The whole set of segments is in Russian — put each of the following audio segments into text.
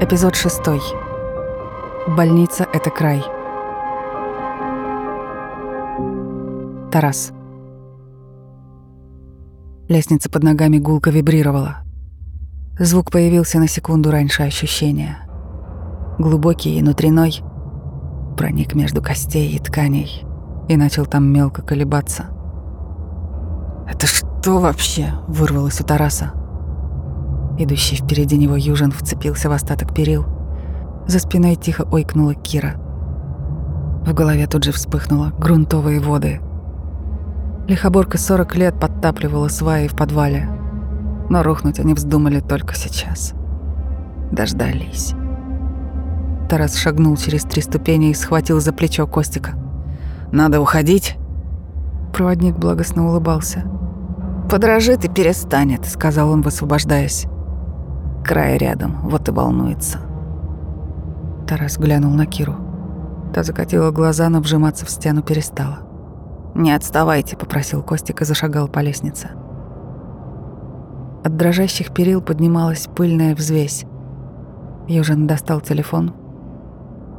Эпизод шестой. Больница — это край. Тарас. Лестница под ногами гулко вибрировала. Звук появился на секунду раньше ощущения. Глубокий и внутренной, проник между костей и тканей и начал там мелко колебаться. «Это что вообще?» — вырвалось у Тараса. Идущий впереди него Южин вцепился в остаток перил. За спиной тихо ойкнула Кира. В голове тут же вспыхнуло грунтовые воды. Лихоборка 40 лет подтапливала сваи в подвале, но рухнуть они вздумали только сейчас. Дождались. Тарас шагнул через три ступени и схватил за плечо Костика. «Надо уходить?» Проводник благостно улыбался. «Подражит и перестанет», — сказал он, высвобождаясь. Край рядом, вот и волнуется. Тарас глянул на Киру. Та закатила глаза, но вжиматься в стену перестала. «Не отставайте», — попросил Костик и зашагал по лестнице. От дрожащих перил поднималась пыльная взвесь. Южин достал телефон,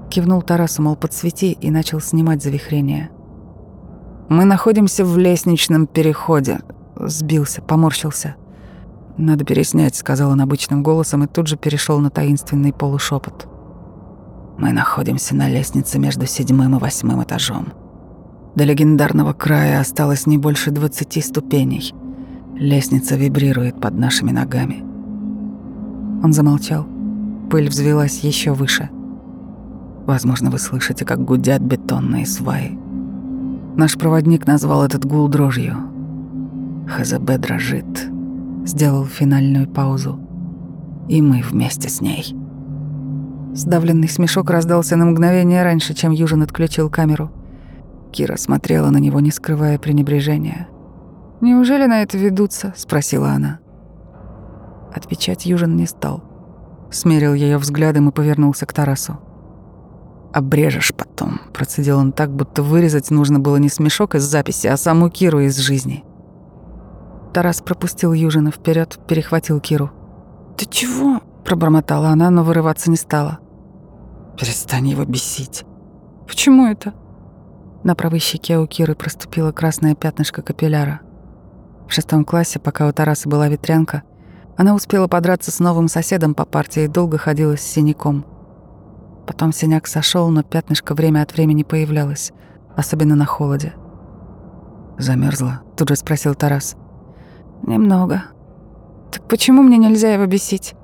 кивнул Тарасу, мол, подсвети, и начал снимать завихрение. «Мы находимся в лестничном переходе», — сбился, поморщился — «Надо переснять», — сказал он обычным голосом и тут же перешел на таинственный полушепот. «Мы находимся на лестнице между седьмым и восьмым этажом. До легендарного края осталось не больше двадцати ступеней. Лестница вибрирует под нашими ногами». Он замолчал. Пыль взвелась еще выше. Возможно, вы слышите, как гудят бетонные сваи. Наш проводник назвал этот гул дрожью. ХЗБ дрожит сделал финальную паузу. И мы вместе с ней. Сдавленный смешок раздался на мгновение раньше, чем Южин отключил камеру. Кира смотрела на него, не скрывая пренебрежения. «Неужели на это ведутся?» — спросила она. Отвечать Южин не стал. Смерил ее взглядом и повернулся к Тарасу. «Обрежешь потом», — процедил он так, будто вырезать нужно было не смешок из записи, а саму Киру из жизни. Тарас пропустил Южина вперед, перехватил Киру. «Ты чего?» – пробормотала она, но вырываться не стала. «Перестань его бесить». «Почему это?» На правой щеке у Киры проступило красное пятнышко капилляра. В шестом классе, пока у Тараса была ветрянка, она успела подраться с новым соседом по партии и долго ходила с синяком. Потом синяк сошел, но пятнышко время от времени появлялось, особенно на холоде. Замерзла? тут же спросил Тарас. Немного. Так почему мне нельзя его бесить?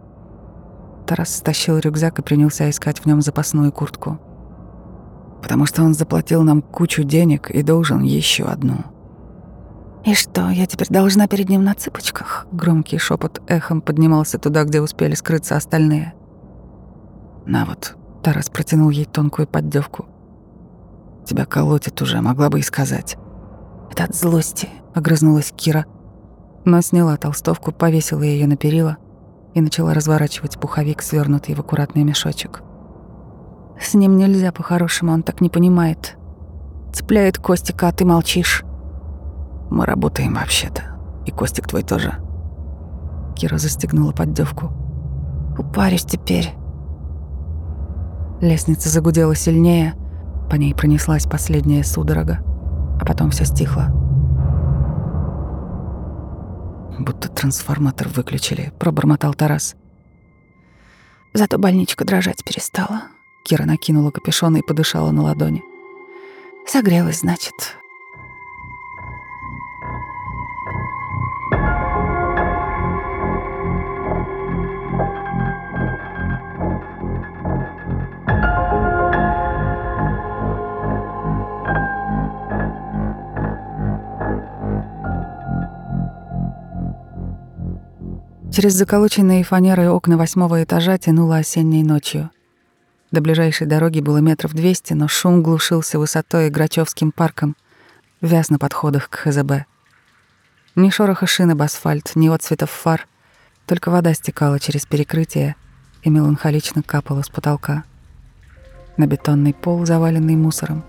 Тарас стащил рюкзак и принялся искать в нем запасную куртку. Потому что он заплатил нам кучу денег и должен еще одну. «И что, я теперь должна перед ним на цыпочках?» Громкий шепот эхом поднимался туда, где успели скрыться остальные. «На вот», — Тарас протянул ей тонкую поддевку. «Тебя колотит уже, могла бы и сказать». «Это от злости», — огрызнулась Кира но сняла толстовку, повесила ее на перила и начала разворачивать пуховик, свернутый в аккуратный мешочек. С ним нельзя по-хорошему, он так не понимает. Цепляет Костика, а ты молчишь. Мы работаем вообще-то. И Костик твой тоже. Кира застегнула поддевку. Упарюсь теперь. Лестница загудела сильнее, по ней пронеслась последняя судорога, а потом все стихло будто трансформатор выключили», — пробормотал Тарас. Зато больничка дрожать перестала. Кира накинула капюшон и подышала на ладони. «Согрелась, значит», Через заколоченные фанерой окна восьмого этажа тянуло осенней ночью. До ближайшей дороги было метров двести, но шум глушился высотой и Грачевским парком, вяз на подходах к ХЗБ. Ни шороха шин об асфальт, ни отцветов фар, только вода стекала через перекрытие и меланхолично капала с потолка. На бетонный пол, заваленный мусором,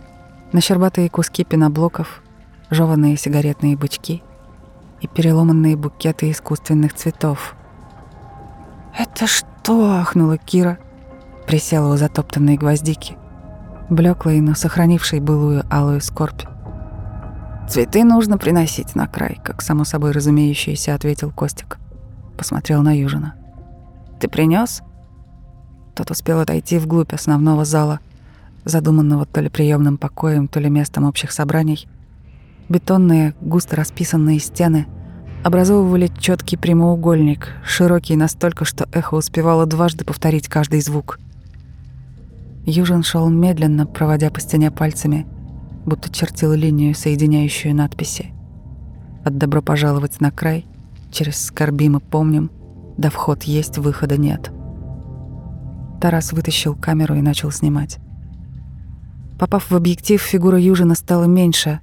на щербатые куски пеноблоков, жеванные сигаретные бычки — и переломанные букеты искусственных цветов. «Это что?» — ахнула Кира присела у затоптанной гвоздики, блеклой, но сохранившей былую алую скорбь. «Цветы нужно приносить на край», — как само собой разумеющееся ответил Костик. Посмотрел на Южина. «Ты принес? Тот успел отойти вглубь основного зала, задуманного то ли приемным покоем, то ли местом общих собраний. Бетонные, густо расписанные стены образовывали четкий прямоугольник, широкий настолько, что эхо успевало дважды повторить каждый звук. Южин шел медленно, проводя по стене пальцами, будто чертил линию, соединяющую надписи. От «Добро пожаловать на край» через «Скорбим и помним» до «Вход есть, выхода нет». Тарас вытащил камеру и начал снимать. Попав в объектив, фигура Южина стала меньше,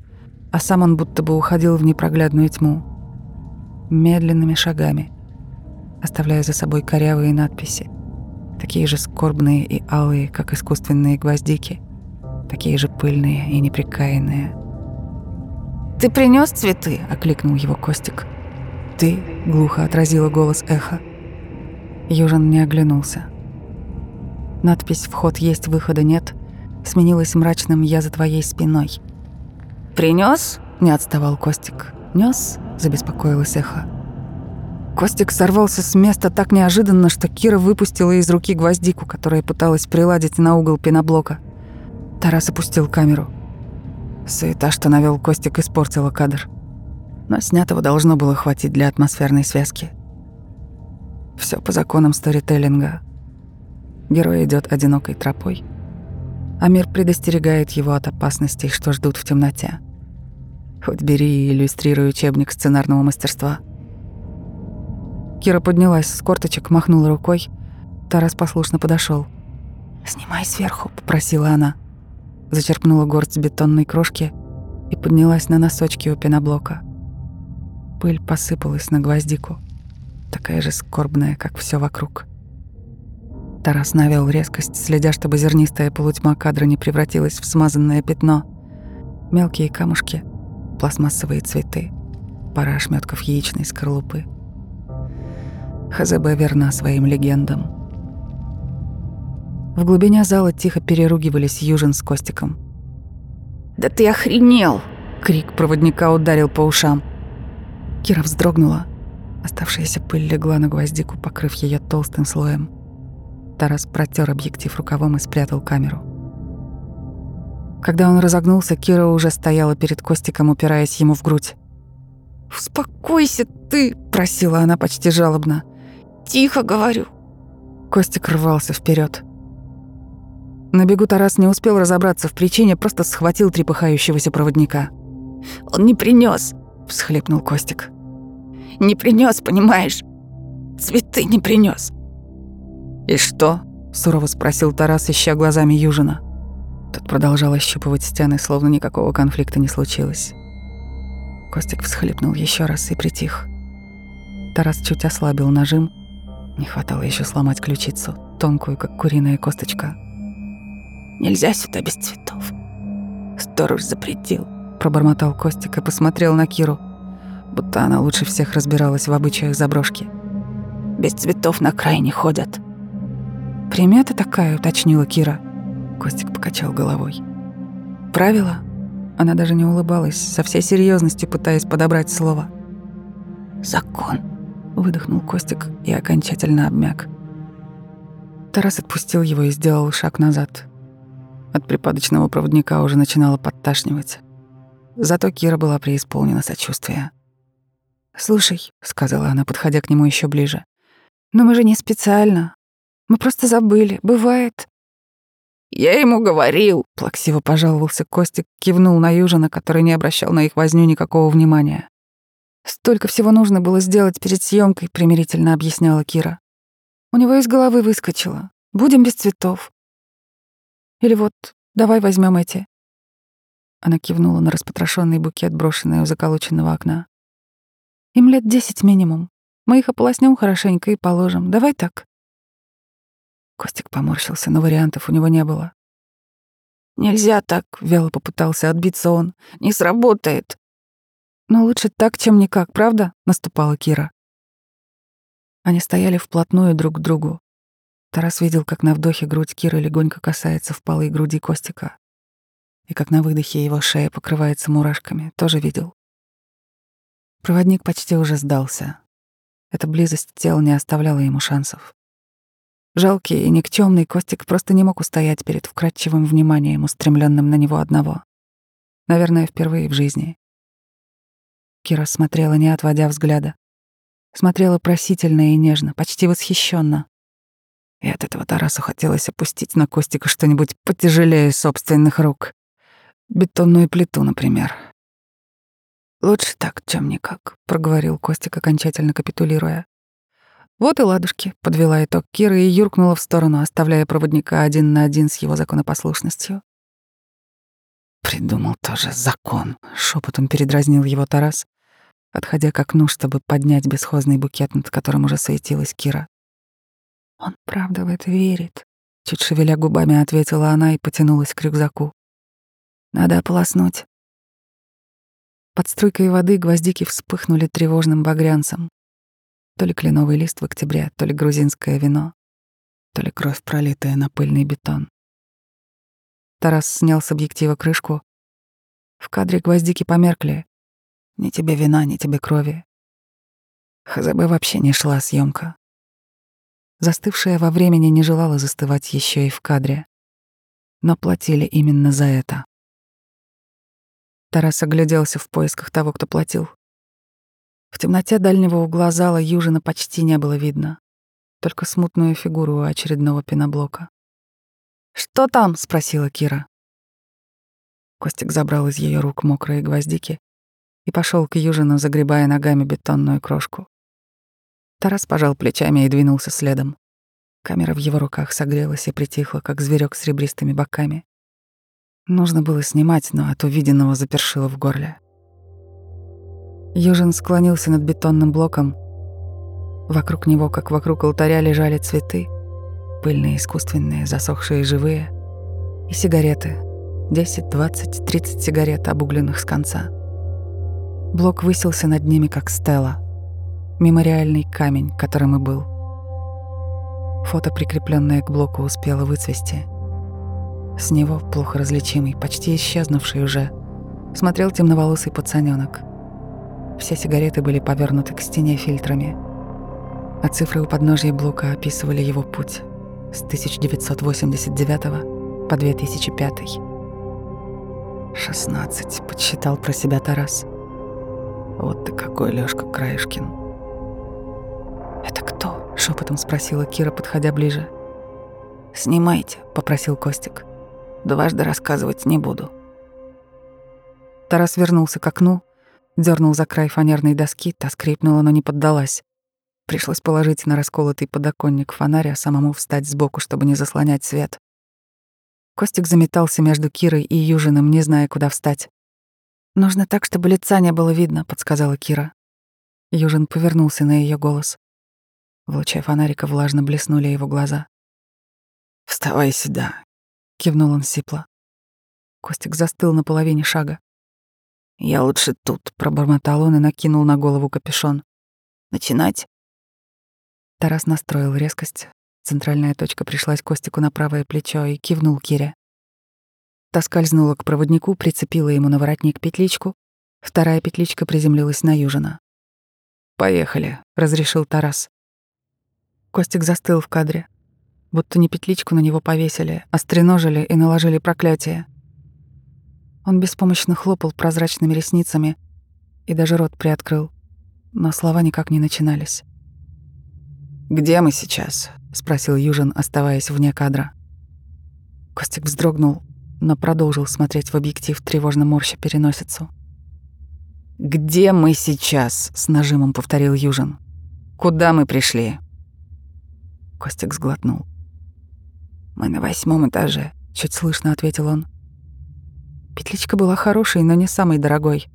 а сам он будто бы уходил в непроглядную тьму. Медленными шагами, оставляя за собой корявые надписи, такие же скорбные и алые, как искусственные гвоздики, такие же пыльные и неприкаянные. «Ты принес цветы?» — окликнул его Костик. «Ты?» — глухо отразила голос эхо. Южин не оглянулся. Надпись «Вход есть, выхода нет» сменилась мрачным «Я за твоей спиной». «Принёс?» — не отставал Костик. «Нёс?» — забеспокоилась эхо. Костик сорвался с места так неожиданно, что Кира выпустила из руки гвоздику, которая пыталась приладить на угол пеноблока. Тарас опустил камеру. Суета, что навел Костик, испортила кадр. Но снятого должно было хватить для атмосферной связки. Все по законам сторителлинга. Герой идет одинокой тропой, а мир предостерегает его от опасностей, что ждут в темноте. Хоть бери и иллюстрируй учебник сценарного мастерства. Кира поднялась с корточек, махнула рукой. Тарас послушно подошел. «Снимай сверху», — попросила она. Зачерпнула горсть бетонной крошки и поднялась на носочки у пеноблока. Пыль посыпалась на гвоздику, такая же скорбная, как все вокруг. Тарас навел резкость, следя, чтобы зернистая полутьма кадра не превратилась в смазанное пятно. Мелкие камушки, пластмассовые цветы, пара ошметков яичной скорлупы. ХЗБ верна своим легендам. В глубине зала тихо переругивались Южин с Костиком. «Да ты охренел!» — крик проводника ударил по ушам. Кира вздрогнула. Оставшаяся пыль легла на гвоздику, покрыв ее толстым слоем. Тарас протер объектив рукавом и спрятал камеру. Когда он разогнулся, Кира уже стояла перед Костиком, упираясь ему в грудь. «Успокойся ты!» — просила она почти жалобно. «Тихо, говорю!» Костик рвался вперед. На бегу Тарас не успел разобраться в причине, просто схватил трепыхающегося проводника. «Он не принес, всхлипнул Костик. «Не принес, понимаешь? Цветы не принес. «И что?» — сурово спросил Тарас, ища глазами Южина. Тот продолжал ощупывать стены, словно никакого конфликта не случилось. Костик всхлипнул еще раз и притих. Тарас чуть ослабил нажим. Не хватало еще сломать ключицу, тонкую, как куриная косточка. «Нельзя сюда без цветов. Сторож запретил», — пробормотал Костик и посмотрел на Киру, будто она лучше всех разбиралась в обычаях заброшки. «Без цветов на край не ходят», «Примета такая», — уточнила Кира. Костик покачал головой. «Правило?» Она даже не улыбалась, со всей серьезностью пытаясь подобрать слово. «Закон», — выдохнул Костик и окончательно обмяк. Тарас отпустил его и сделал шаг назад. От припадочного проводника уже начинало подташнивать. Зато Кира была преисполнена сочувствия. «Слушай», — сказала она, подходя к нему еще ближе, — «но мы же не специально. Мы просто забыли. Бывает. Я ему говорил, плаксиво пожаловался Костик, кивнул на Южина, который не обращал на их возню никакого внимания. Столько всего нужно было сделать перед съемкой, примирительно объясняла Кира. У него из головы выскочило. Будем без цветов. Или вот, давай возьмем эти. Она кивнула на распотрошенный букет, брошенный у заколоченного окна. Им лет десять минимум. Мы их ополоснем хорошенько и положим. Давай так. Костик поморщился, но вариантов у него не было. «Нельзя так», — вяло попытался отбиться он. «Не сработает». «Но лучше так, чем никак, правда?» — наступала Кира. Они стояли вплотную друг к другу. Тарас видел, как на вдохе грудь Киры легонько касается впалой груди Костика, и как на выдохе его шея покрывается мурашками, тоже видел. Проводник почти уже сдался. Эта близость тела не оставляла ему шансов. Жалкий и никчемный Костик просто не мог устоять перед вкрадчивым вниманием, устремленным на него одного. Наверное, впервые в жизни. Кира смотрела, не отводя взгляда. Смотрела просительно и нежно, почти восхищенно. И от этого Тарасу хотелось опустить на Костика что-нибудь потяжелее собственных рук. Бетонную плиту, например. «Лучше так, чем никак», — проговорил Костик, окончательно капитулируя. «Вот и ладушки», — подвела итог Кира и юркнула в сторону, оставляя проводника один на один с его законопослушностью. «Придумал тоже закон», — шепотом передразнил его Тарас, отходя к окну, чтобы поднять бесхозный букет, над которым уже светилась Кира. «Он правда в это верит», — чуть шевеля губами ответила она и потянулась к рюкзаку. «Надо ополоснуть». Под струйкой воды гвоздики вспыхнули тревожным багрянцем. То ли кленовый лист в октябре, то ли грузинское вино, то ли кровь, пролитая на пыльный бетон. Тарас снял с объектива крышку. В кадре гвоздики померкли. Ни тебе вина, ни тебе крови. ХЗБ вообще не шла съемка. Застывшая во времени не желала застывать еще и в кадре. Но платили именно за это. Тарас огляделся в поисках того, кто платил. В темноте дальнего угла зала Южина почти не было видно, только смутную фигуру у очередного пеноблока. «Что там?» — спросила Кира. Костик забрал из ее рук мокрые гвоздики и пошел к Южину, загребая ногами бетонную крошку. Тарас пожал плечами и двинулся следом. Камера в его руках согрелась и притихла, как зверек с ребристыми боками. Нужно было снимать, но от увиденного запершило в горле. Южин склонился над бетонным блоком. Вокруг него, как вокруг алтаря, лежали цветы. Пыльные, искусственные, засохшие, живые. И сигареты. 10, 20, 30 сигарет, обугленных с конца. Блок высился над ними, как стела. Мемориальный камень, которым и был. Фото, прикрепленное к блоку, успело выцвести — с него, плохо различимый, почти исчезнувший уже, смотрел темноволосый пацанёнок. Все сигареты были повернуты к стене фильтрами, а цифры у подножия блока описывали его путь с 1989 по 2005. «Шестнадцать», — подсчитал про себя Тарас. «Вот ты какой, Лёшка Краешкин». «Это кто?» — шепотом спросила Кира, подходя ближе. «Снимайте», — попросил Костик. Дважды рассказывать не буду. Тарас вернулся к окну, дернул за край фанерной доски, та скрипнула, но не поддалась. Пришлось положить на расколотый подоконник фонарь, а самому встать сбоку, чтобы не заслонять свет. Костик заметался между Кирой и Южиным, не зная, куда встать. «Нужно так, чтобы лица не было видно», — подсказала Кира. Южин повернулся на ее голос. В луче фонарика влажно блеснули его глаза. «Вставай сюда, кивнул он сипло. Костик застыл на половине шага. Я лучше тут, пробормотал он и накинул на голову капюшон. Начинать? Тарас настроил резкость. Центральная точка пришлась Костику на правое плечо и кивнул Кире. Та скользнула к проводнику, прицепила ему на воротник петличку. Вторая петличка приземлилась на Южина. «Поехали», — разрешил Тарас. Костик застыл в кадре будто не петличку на него повесили, а стреножили и наложили проклятие. Он беспомощно хлопал прозрачными ресницами и даже рот приоткрыл, но слова никак не начинались. «Где мы сейчас?» — спросил Южин, оставаясь вне кадра. Костик вздрогнул, но продолжил смотреть в объектив, тревожно морща переносицу. «Где мы сейчас?» — с нажимом повторил Южин. «Куда мы пришли?» Костик сглотнул. «Мы на восьмом этаже», — чуть слышно ответил он. Петличка была хорошей, но не самой дорогой.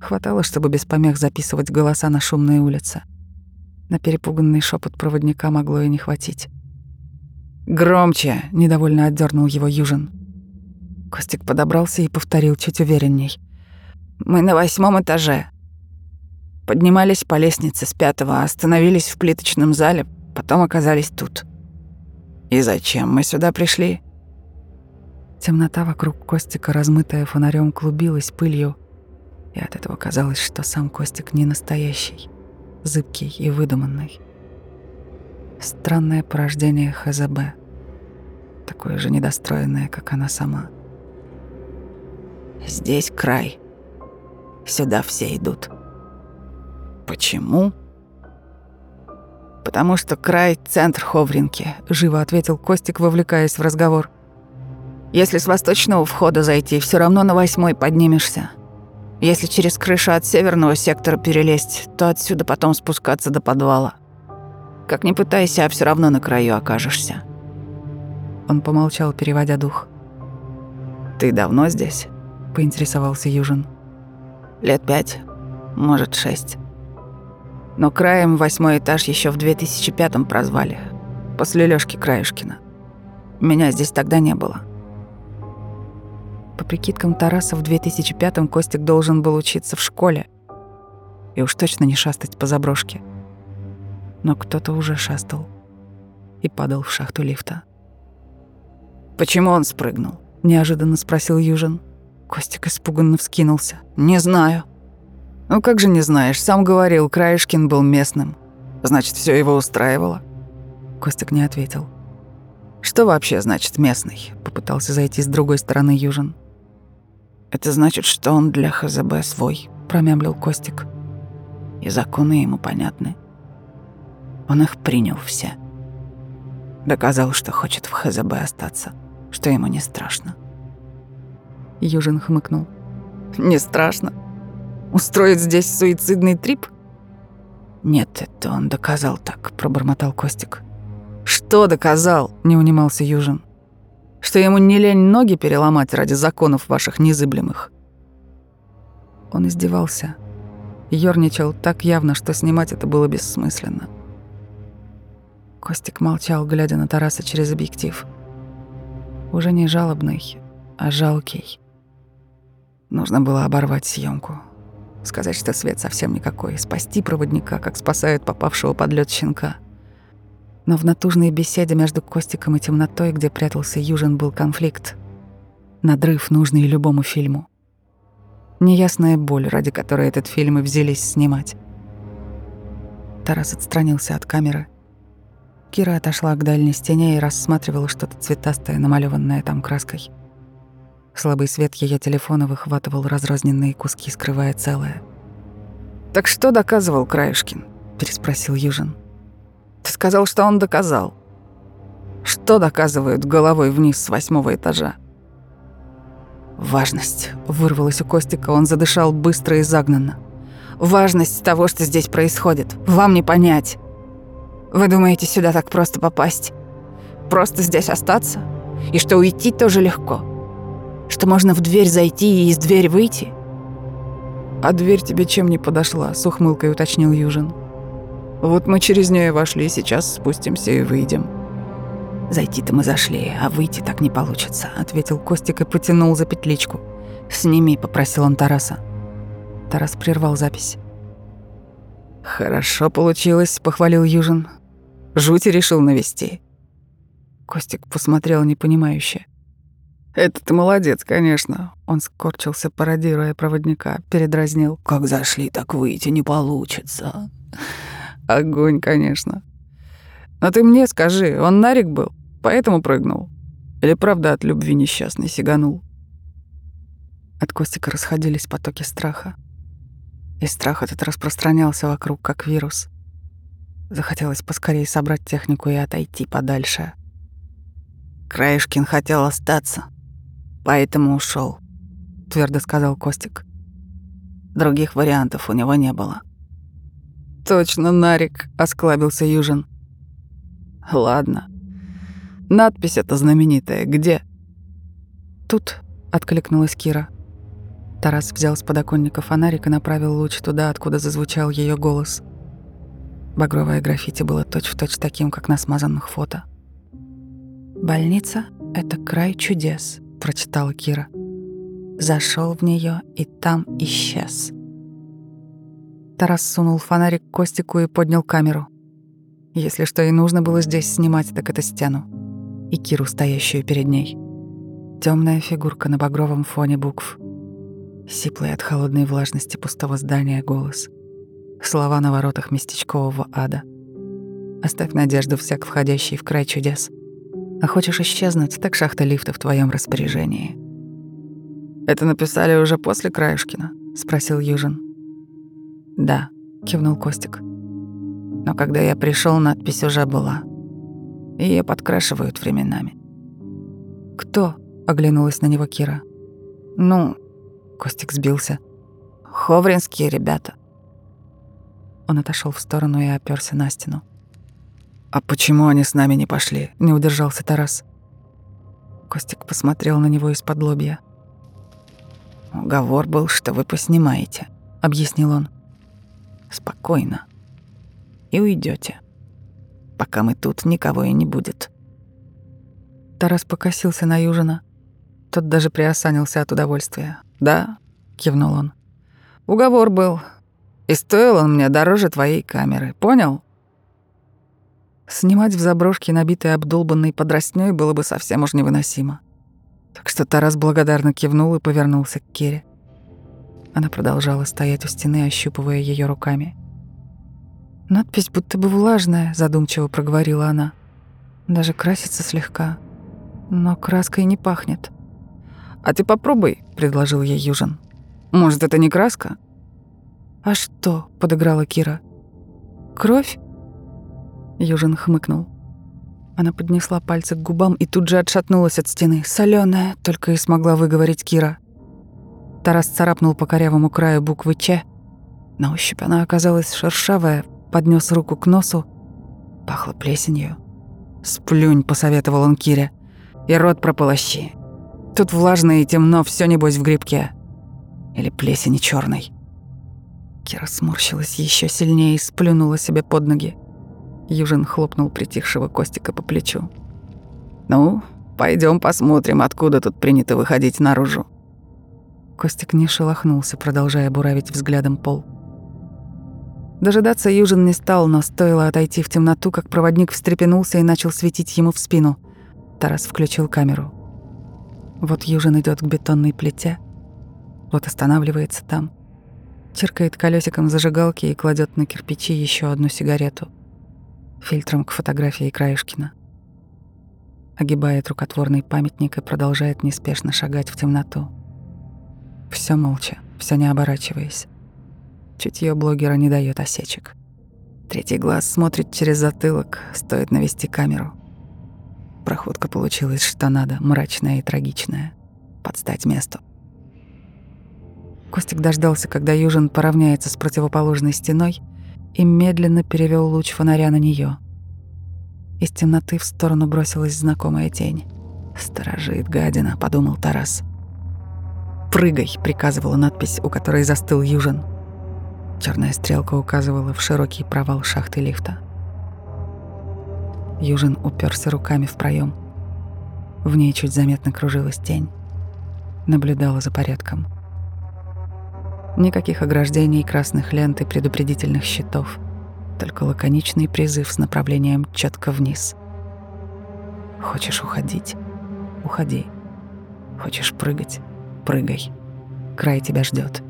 Хватало, чтобы без помех записывать голоса на шумной улице. На перепуганный шепот проводника могло и не хватить. «Громче!» — недовольно отдернул его Южин. Костик подобрался и повторил чуть уверенней. «Мы на восьмом этаже. Поднимались по лестнице с пятого, остановились в плиточном зале, потом оказались тут». И зачем мы сюда пришли? Темнота вокруг Костика, размытая фонарем, клубилась пылью, и от этого казалось, что сам Костик не настоящий, зыбкий и выдуманный. Странное порождение ХЗБ, такое же недостроенное, как она сама. Здесь край. Сюда все идут. Почему? Потому что край — центр Ховринки, живо ответил Костик, вовлекаясь в разговор. Если с восточного входа зайти, все равно на восьмой поднимешься. Если через крышу от северного сектора перелезть, то отсюда потом спускаться до подвала. Как ни пытайся, а все равно на краю окажешься. Он помолчал, переводя дух. «Ты давно здесь?» — поинтересовался Южин. «Лет пять, может, шесть. Но краем восьмой этаж еще в 2005-м прозвали, после Лёшки Краюшкина. Меня здесь тогда не было». По прикидкам Тараса, в 2005-м Костик должен был учиться в школе. И уж точно не шастать по заброшке. Но кто-то уже шастал и падал в шахту лифта. «Почему он спрыгнул?» — неожиданно спросил Южин. Костик испуганно вскинулся. «Не знаю». «Ну как же не знаешь? Сам говорил, Краешкин был местным. Значит, все его устраивало?» Костик не ответил. «Что вообще значит местный?» — попытался зайти с другой стороны Южин. Это значит, что он для ХЗБ свой, промямлил Костик. И законы ему понятны. Он их принял все. Доказал, что хочет в ХЗБ остаться, что ему не страшно. Южин хмыкнул. Не страшно? Устроить здесь суицидный трип? Нет, это он доказал так, пробормотал Костик. Что доказал? Не унимался Южин что ему не лень ноги переломать ради законов ваших незыблемых. Он издевался, ёрничал так явно, что снимать это было бессмысленно. Костик молчал, глядя на Тараса через объектив. Уже не жалобный, а жалкий. Нужно было оборвать съемку, сказать, что свет совсем никакой, спасти проводника, как спасают попавшего под лед щенка. Но в натужной беседе между Костиком и темнотой, где прятался Южин, был конфликт. Надрыв, нужный любому фильму. Неясная боль, ради которой этот фильм и взялись снимать. Тарас отстранился от камеры. Кира отошла к дальней стене и рассматривала что-то цветастое, намалеванное там краской. Слабый свет ее телефона выхватывал разрозненные куски, скрывая целое. «Так что доказывал Краюшкин?» — переспросил Южин. Ты сказал, что он доказал. Что доказывают головой вниз с восьмого этажа? Важность. Вырвалась у Костика, он задышал быстро и загнанно. Важность того, что здесь происходит. Вам не понять. Вы думаете, сюда так просто попасть? Просто здесь остаться? И что уйти тоже легко? Что можно в дверь зайти и из двери выйти? А дверь тебе чем не подошла? С ухмылкой уточнил Южин. Вот мы через нее вошли, сейчас спустимся и выйдем. Зайти-то мы зашли, а выйти так не получится, ответил Костик и потянул за петличку. Сними, попросил он Тараса. Тарас прервал запись. Хорошо получилось, похвалил Южин. Жути решил навести. Костик посмотрел непонимающе. «Это ты молодец, конечно». Он скорчился, пародируя проводника, передразнил. «Как зашли, так выйти не получится». Огонь, конечно. Но ты мне скажи, он Нарик был, поэтому прыгнул? Или правда от любви несчастный сиганул? От Костика расходились потоки страха. И страх этот распространялся вокруг, как вирус. Захотелось поскорее собрать технику и отойти подальше. Краешкин хотел остаться, поэтому ушел, твердо сказал Костик. Других вариантов у него не было. «Точно, Нарик», — осклабился Южин. «Ладно. Надпись эта знаменитая где?» «Тут», — откликнулась Кира. Тарас взял с подоконника фонарик и направил луч туда, откуда зазвучал ее голос. Багровое граффити было точь-в-точь точь таким, как на смазанных фото. «Больница — это край чудес», — прочитала Кира. Зашел в нее и там исчез. Тарас сунул фонарик Костику и поднял камеру. Если что и нужно было здесь снимать, так это стену. и Киру, стоящую перед ней. Темная фигурка на багровом фоне букв. Сиплый от холодной влажности пустого здания голос. Слова на воротах местечкового ада. Оставь надежду всяк входящий в край чудес. А хочешь исчезнуть, так шахта лифта в твоем распоряжении. «Это написали уже после Краешкина?» — спросил Южин. «Да», — кивнул Костик. «Но когда я пришел, надпись уже была. Ее подкрашивают временами». «Кто?» — оглянулась на него Кира. «Ну...» — Костик сбился. «Ховринские ребята». Он отошел в сторону и оперся на стену. «А почему они с нами не пошли?» — не удержался Тарас. Костик посмотрел на него из-под лобья. «Уговор был, что вы поснимаете», — объяснил он. «Спокойно. И уйдете, пока мы тут никого и не будет». Тарас покосился на Южина. Тот даже приосанился от удовольствия. «Да», — кивнул он. «Уговор был. И стоил он мне дороже твоей камеры. Понял?» Снимать в заброшке, набитой обдолбанной подроснёй, было бы совсем уж невыносимо. Так что Тарас благодарно кивнул и повернулся к Кере. Она продолжала стоять у стены, ощупывая ее руками. «Надпись будто бы влажная», — задумчиво проговорила она. «Даже красится слегка, но краской не пахнет». «А ты попробуй», — предложил ей Южин. «Может, это не краска?» «А что?» — подыграла Кира. «Кровь?» Южин хмыкнул. Она поднесла пальцы к губам и тут же отшатнулась от стены. Соленая, только и смогла выговорить Кира. Тарас царапнул по корявому краю буквы «Ч». На ощупь она оказалась шершавая, поднес руку к носу. Пахло плесенью. «Сплюнь», — посоветовал он Кире. «И рот прополощи. Тут влажно и темно, все небось в грибке. Или плесени черной. Кира сморщилась еще сильнее и сплюнула себе под ноги. Южин хлопнул притихшего Костика по плечу. «Ну, пойдем посмотрим, откуда тут принято выходить наружу». Костик не шелохнулся, продолжая буравить взглядом пол. Дожидаться Южин не стал, но стоило отойти в темноту, как проводник встрепенулся и начал светить ему в спину. Тарас включил камеру. Вот Южин идет к бетонной плите, вот останавливается там, чиркает колесиком зажигалки и кладет на кирпичи еще одну сигарету — фильтром к фотографии Краешкина. Огибает рукотворный памятник и продолжает неспешно шагать в темноту. Все молча, все не оборачиваясь. Чутье блогера не дает осечек. Третий глаз смотрит через затылок, стоит навести камеру. Проходка получилась что надо, мрачная и трагичная. Под стать месту. Костик дождался, когда Южин поравняется с противоположной стеной — и медленно перевел луч фонаря на нее. Из темноты в сторону бросилась знакомая тень. «Сторожит гадина», — подумал Тарас. «Прыгай», — приказывала надпись, у которой застыл Южин. Черная стрелка указывала в широкий провал шахты лифта. Южин уперся руками в проем. В ней чуть заметно кружилась тень. Наблюдала за порядком. Никаких ограждений, красных лент и предупредительных щитов. Только лаконичный призыв с направлением четко вниз. Хочешь уходить? Уходи. Хочешь прыгать? Прыгай. Край тебя ждет.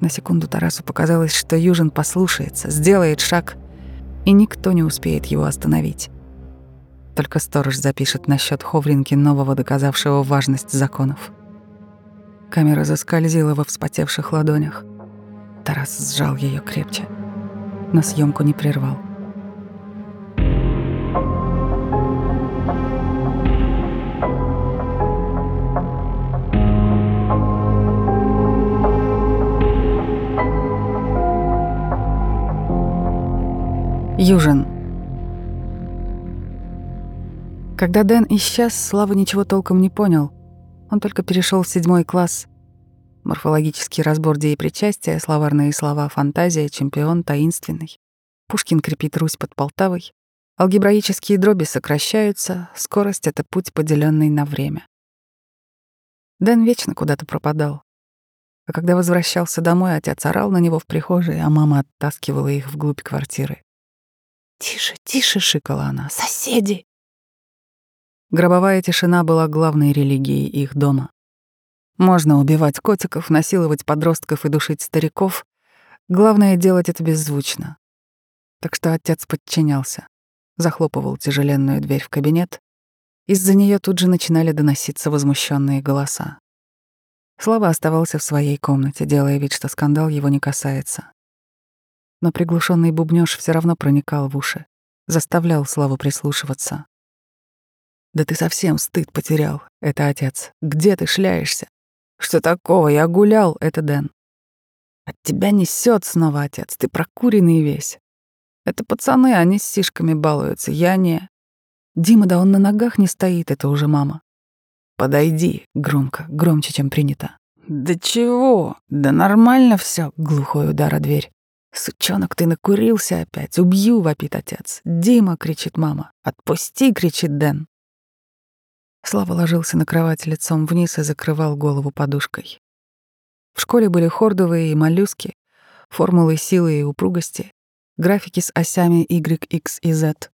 На секунду Тарасу показалось, что Южин послушается, сделает шаг, и никто не успеет его остановить. Только сторож запишет насчет Ховринки нового, доказавшего важность законов. Камера заскользила во вспотевших ладонях. Тарас сжал ее крепче, но съемку не прервал. Южин. Когда Дэн исчез, Слава ничего толком не понял — он только перешел в седьмой класс. Морфологический разбор деепричастия, словарные слова, фантазия, чемпион, таинственный. Пушкин крепит Русь под Полтавой. Алгебраические дроби сокращаются, скорость — это путь, поделенный на время. Дэн вечно куда-то пропадал. А когда возвращался домой, отец орал на него в прихожей, а мама оттаскивала их вглубь квартиры. «Тише, тише!» — шикала она. «Соседи!» Гробовая тишина была главной религией их дома. Можно убивать котиков, насиловать подростков и душить стариков. Главное — делать это беззвучно. Так что отец подчинялся, захлопывал тяжеленную дверь в кабинет. Из-за нее тут же начинали доноситься возмущенные голоса. Слава оставался в своей комнате, делая вид, что скандал его не касается. Но приглушенный бубнёж все равно проникал в уши, заставлял Славу прислушиваться. «Да ты совсем стыд потерял, это отец. Где ты шляешься? Что такого? Я гулял, это Дэн. От тебя несет снова отец, ты прокуренный весь. Это пацаны, они с сишками балуются, я не. Дима, да он на ногах не стоит, это уже мама. Подойди, громко, громче, чем принято. Да чего? Да нормально все. глухой удар о дверь. Сучонок, ты накурился опять, убью, вопит отец. Дима, кричит мама. Отпусти, кричит Дэн. Слава ложился на кровать лицом вниз и закрывал голову подушкой. В школе были хордовые и моллюски, формулы силы и упругости, графики с осями Y, X и Z.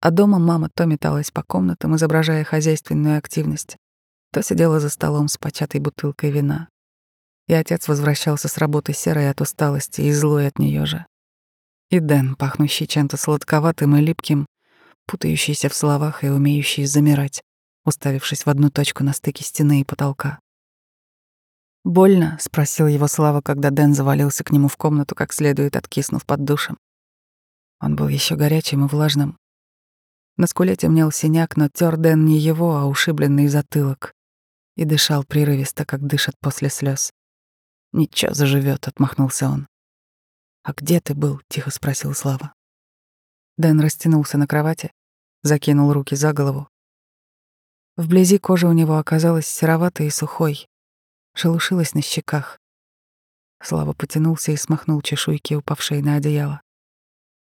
А дома мама то металась по комнатам, изображая хозяйственную активность, то сидела за столом с початой бутылкой вина. И отец возвращался с работы серой от усталости и злой от нее же. И Дэн, пахнущий чем-то сладковатым и липким, путающийся в словах и умеющий замирать, уставившись в одну точку на стыке стены и потолка. «Больно?» — спросил его Слава, когда Дэн завалился к нему в комнату, как следует откиснув под душем. Он был еще горячим и влажным. На скуле темнел синяк, но тер Дэн не его, а ушибленный затылок. И дышал прерывисто, как дышат после слез. «Ничего, заживет, отмахнулся он. «А где ты был?» — тихо спросил Слава. Дэн растянулся на кровати, закинул руки за голову, Вблизи кожа у него оказалась сероватой и сухой, шелушилась на щеках. Слава потянулся и смахнул чешуйки, упавшие на одеяло.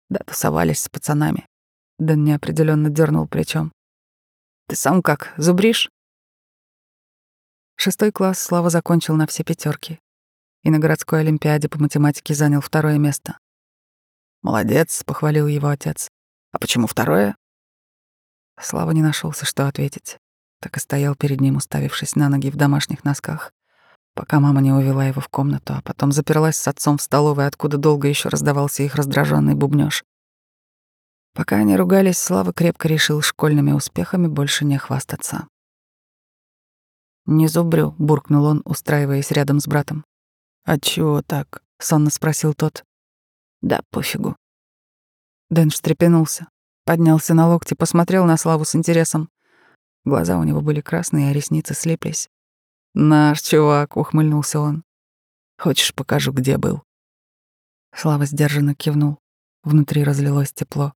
Да, тусовались с пацанами. Дэн неопределенно дернул плечом. Ты сам как, зубришь? Шестой класс Слава закончил на все пятерки и на городской олимпиаде по математике занял второе место. Молодец, похвалил его отец. А почему второе? Слава не нашелся, что ответить так и стоял перед ним, уставившись на ноги в домашних носках, пока мама не увела его в комнату, а потом заперлась с отцом в столовой, откуда долго еще раздавался их раздраженный бубнёж. Пока они ругались, Слава крепко решил школьными успехами больше не хвастаться. «Не зубрю», — буркнул он, устраиваясь рядом с братом. «А чего так?» — сонно спросил тот. «Да пофигу». Дэн встрепенулся, поднялся на локти, посмотрел на Славу с интересом. Глаза у него были красные, а ресницы слеплись. «Наш чувак», — ухмыльнулся он. «Хочешь, покажу, где был?» Слава сдержанно кивнул. Внутри разлилось тепло.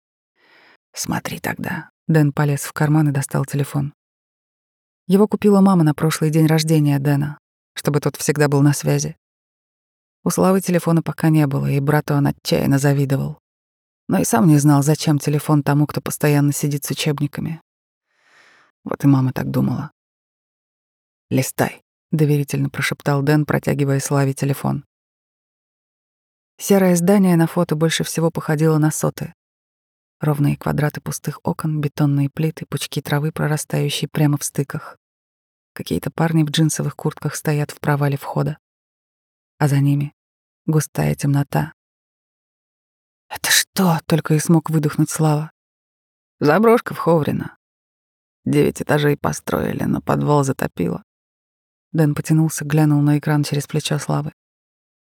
«Смотри тогда». Дэн полез в карман и достал телефон. Его купила мама на прошлый день рождения Дэна, чтобы тот всегда был на связи. У Славы телефона пока не было, и брату он отчаянно завидовал. Но и сам не знал, зачем телефон тому, кто постоянно сидит с учебниками. Вот и мама так думала. «Листай», — доверительно прошептал Дэн, протягивая Славе телефон. Серое здание на фото больше всего походило на соты. Ровные квадраты пустых окон, бетонные плиты, пучки травы, прорастающие прямо в стыках. Какие-то парни в джинсовых куртках стоят в провале входа. А за ними густая темнота. «Это что?» — только и смог выдохнуть Слава. «Заброшка в Ховрино. Девять этажей построили, но подвал затопило. Дэн потянулся, глянул на экран через плечо Славы.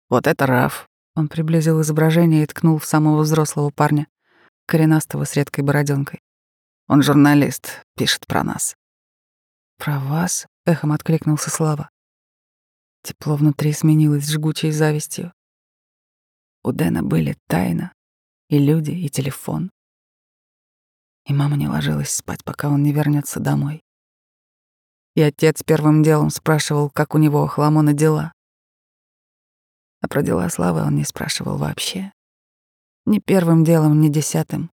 «Вот это Раф!» Он приблизил изображение и ткнул в самого взрослого парня, коренастого с редкой бороденкой. «Он журналист, пишет про нас». «Про вас?» — эхом откликнулся Слава. Тепло внутри сменилось жгучей завистью. У Дэна были тайна, и люди, и телефон. И мама не ложилась спать, пока он не вернется домой. И отец первым делом спрашивал, как у него хламона дела. А про дела Славы он не спрашивал вообще. Ни первым делом, ни десятым.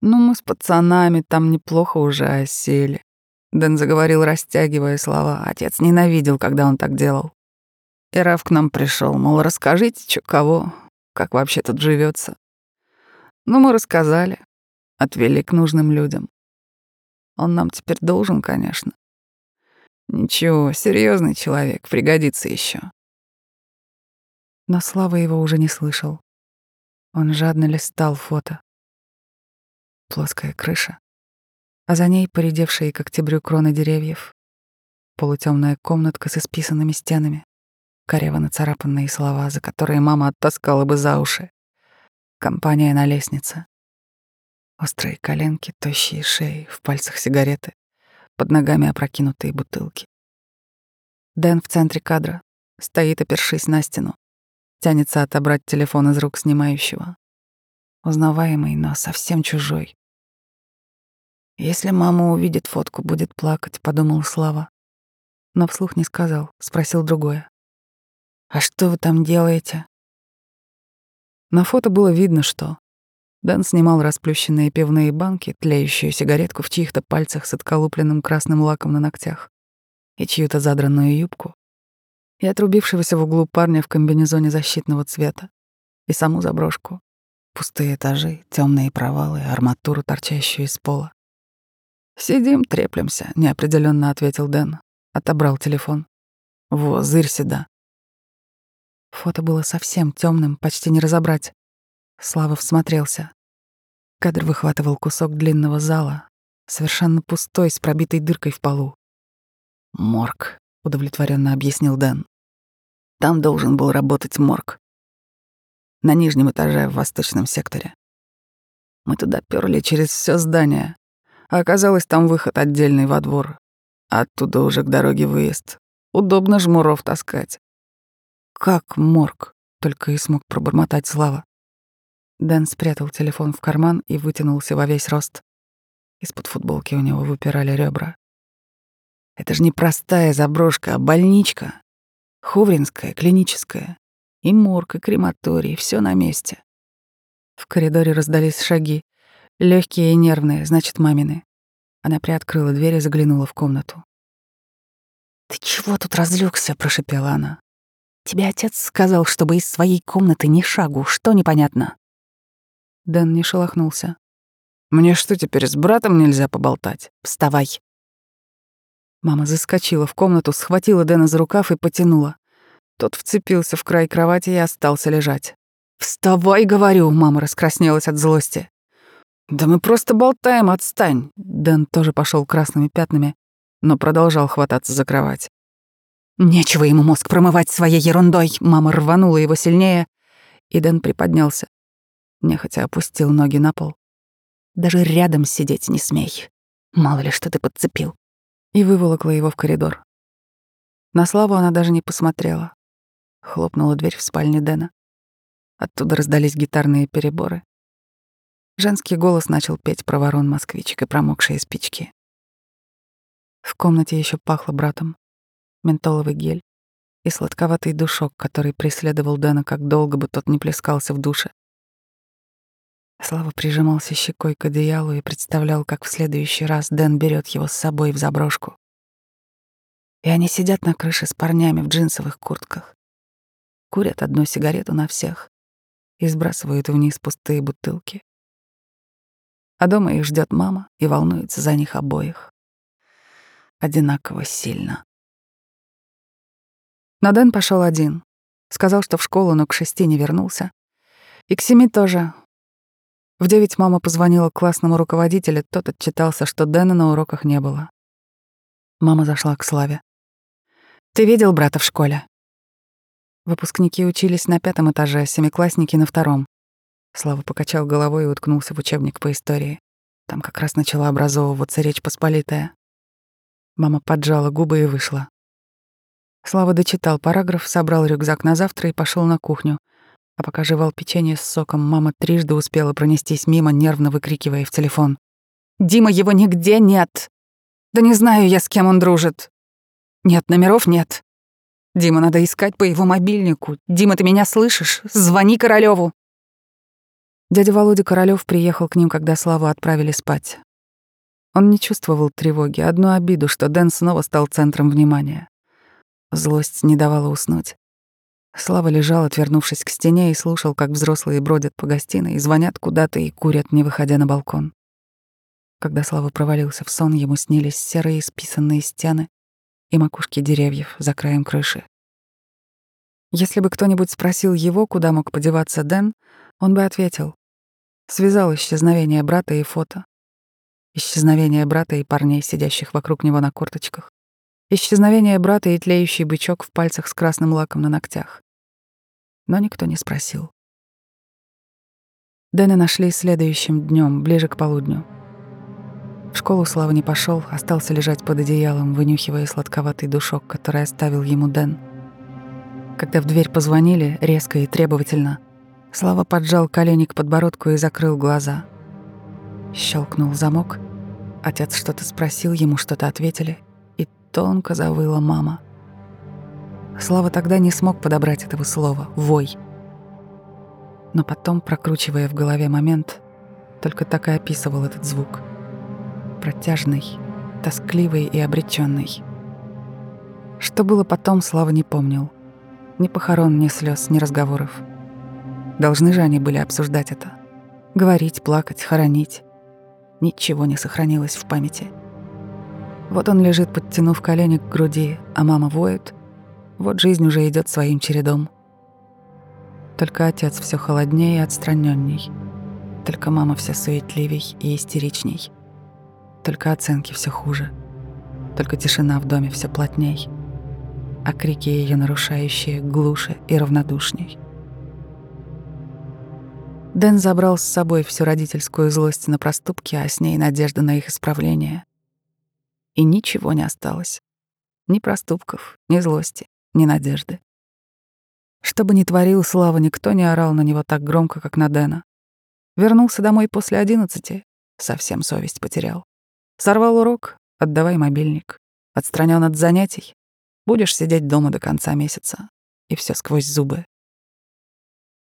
Ну, мы с пацанами там неплохо уже осели. Дэн заговорил, растягивая слова. Отец ненавидел, когда он так делал. И Раф к нам пришел, мол, расскажите, чё кого, как вообще тут живется. Ну, мы рассказали отвели к нужным людям. Он нам теперь должен, конечно. Ничего, серьезный человек, пригодится еще. Но Слава его уже не слышал. Он жадно листал фото. Плоская крыша, а за ней поредевшие к октябрю кроны деревьев, полутемная комнатка с исписанными стенами, корево нацарапанные слова, за которые мама оттаскала бы за уши, компания на лестнице, острые коленки, тощие шеи, в пальцах сигареты, под ногами опрокинутые бутылки. Дэн в центре кадра, стоит, опершись на стену, тянется отобрать телефон из рук снимающего. Узнаваемый, но совсем чужой. «Если мама увидит фотку, будет плакать», — подумал Слава. Но вслух не сказал, спросил другое. «А что вы там делаете?» На фото было видно, что Дэн снимал расплющенные пивные банки, тлеющую сигаретку в чьих-то пальцах с отколупленным красным лаком на ногтях и чью-то задранную юбку, и отрубившегося в углу парня в комбинезоне защитного цвета, и саму заброшку, пустые этажи, темные провалы, арматуру, торчащую из пола. «Сидим, треплемся», — неопределенно ответил Дэн. Отобрал телефон. «Во, зырь сюда». Фото было совсем темным, почти не разобрать. Слава всмотрелся. Кадр выхватывал кусок длинного зала, совершенно пустой, с пробитой дыркой в полу. «Морг», — удовлетворенно объяснил Дэн. «Там должен был работать морг. На нижнем этаже в восточном секторе. Мы туда перли через все здание, а оказалось там выход отдельный во двор. Оттуда уже к дороге выезд. Удобно жмуров таскать». «Как морг?» — только и смог пробормотать Слава. Дэн спрятал телефон в карман и вытянулся во весь рост. Из-под футболки у него выпирали ребра. Это же не простая заброшка, а больничка. Хувринская, клиническая. И морг, и крематорий, все на месте. В коридоре раздались шаги. Легкие и нервные, значит, мамины. Она приоткрыла дверь и заглянула в комнату. «Ты чего тут разлегся? прошепела она. «Тебе отец сказал, чтобы из своей комнаты ни шагу. Что непонятно?» Дэн не шелохнулся. «Мне что, теперь с братом нельзя поболтать? Вставай!» Мама заскочила в комнату, схватила Дэна за рукав и потянула. Тот вцепился в край кровати и остался лежать. «Вставай, говорю!» — мама раскраснелась от злости. «Да мы просто болтаем, отстань!» Дэн тоже пошел красными пятнами, но продолжал хвататься за кровать. «Нечего ему мозг промывать своей ерундой!» Мама рванула его сильнее, и Дэн приподнялся нехотя опустил ноги на пол. Даже рядом сидеть не смей. Мало ли что ты подцепил. И выволокла его в коридор. На Славу она даже не посмотрела. Хлопнула дверь в спальне Дэна. Оттуда раздались гитарные переборы. Женский голос начал петь про ворон москвичек и промокшие спички. В комнате еще пахло братом. Ментоловый гель и сладковатый душок, который преследовал Дэна, как долго бы тот не плескался в душе. Слава прижимался щекой к одеялу и представлял, как в следующий раз Дэн берет его с собой в заброшку. И они сидят на крыше с парнями в джинсовых куртках, курят одну сигарету на всех и сбрасывают вниз пустые бутылки. А дома их ждет мама и волнуется за них обоих. Одинаково сильно. Но Дэн пошел один. Сказал, что в школу, но к шести не вернулся. И к семи тоже, в девять мама позвонила классному руководителю, тот отчитался, что Дэна на уроках не было. Мама зашла к Славе. «Ты видел брата в школе?» Выпускники учились на пятом этаже, семиклассники — на втором. Слава покачал головой и уткнулся в учебник по истории. Там как раз начала образовываться Речь Посполитая. Мама поджала губы и вышла. Слава дочитал параграф, собрал рюкзак на завтра и пошел на кухню — а пока жевал печенье с соком, мама трижды успела пронестись мимо, нервно выкрикивая в телефон. «Дима, его нигде нет! Да не знаю я, с кем он дружит. Нет, номеров нет. Дима, надо искать по его мобильнику. Дима, ты меня слышишь? Звони Королёву!» Дядя Володя Королёв приехал к ним, когда Славу отправили спать. Он не чувствовал тревоги, одну обиду, что Дэн снова стал центром внимания. Злость не давала уснуть. Слава лежал, отвернувшись к стене, и слушал, как взрослые бродят по гостиной, звонят куда-то и курят, не выходя на балкон. Когда Слава провалился в сон, ему снились серые списанные стены и макушки деревьев за краем крыши. Если бы кто-нибудь спросил его, куда мог подеваться Дэн, он бы ответил. Связал исчезновение брата и фото. Исчезновение брата и парней, сидящих вокруг него на корточках. Исчезновение брата и тлеющий бычок в пальцах с красным лаком на ногтях. Но никто не спросил. Дэна нашли следующим днем, ближе к полудню. В школу Слава не пошел, остался лежать под одеялом, вынюхивая сладковатый душок, который оставил ему Дэн. Когда в дверь позвонили, резко и требовательно, Слава поджал колени к подбородку и закрыл глаза. Щелкнул замок. Отец что-то спросил, ему что-то ответили, и тонко завыла мама. Слава тогда не смог подобрать этого слова «вой». Но потом, прокручивая в голове момент, только так и описывал этот звук. Протяжный, тоскливый и обреченный. Что было потом, Слава не помнил. Ни похорон, ни слез, ни разговоров. Должны же они были обсуждать это. Говорить, плакать, хоронить. Ничего не сохранилось в памяти. Вот он лежит, подтянув колени к груди, а мама воет. Вот жизнь уже идет своим чередом. Только отец все холоднее и отстраненней. Только мама все суетливей и истеричней. Только оценки все хуже. Только тишина в доме все плотней. А крики ее нарушающие глуше и равнодушней. Дэн забрал с собой всю родительскую злость на проступки, а с ней надежда на их исправление. И ничего не осталось. Ни проступков, ни злости, ни надежды. Что бы ни творил Слава, никто не орал на него так громко, как на Дэна. Вернулся домой после одиннадцати, совсем совесть потерял. Сорвал урок, отдавай мобильник. Отстранен от занятий, будешь сидеть дома до конца месяца. И все сквозь зубы.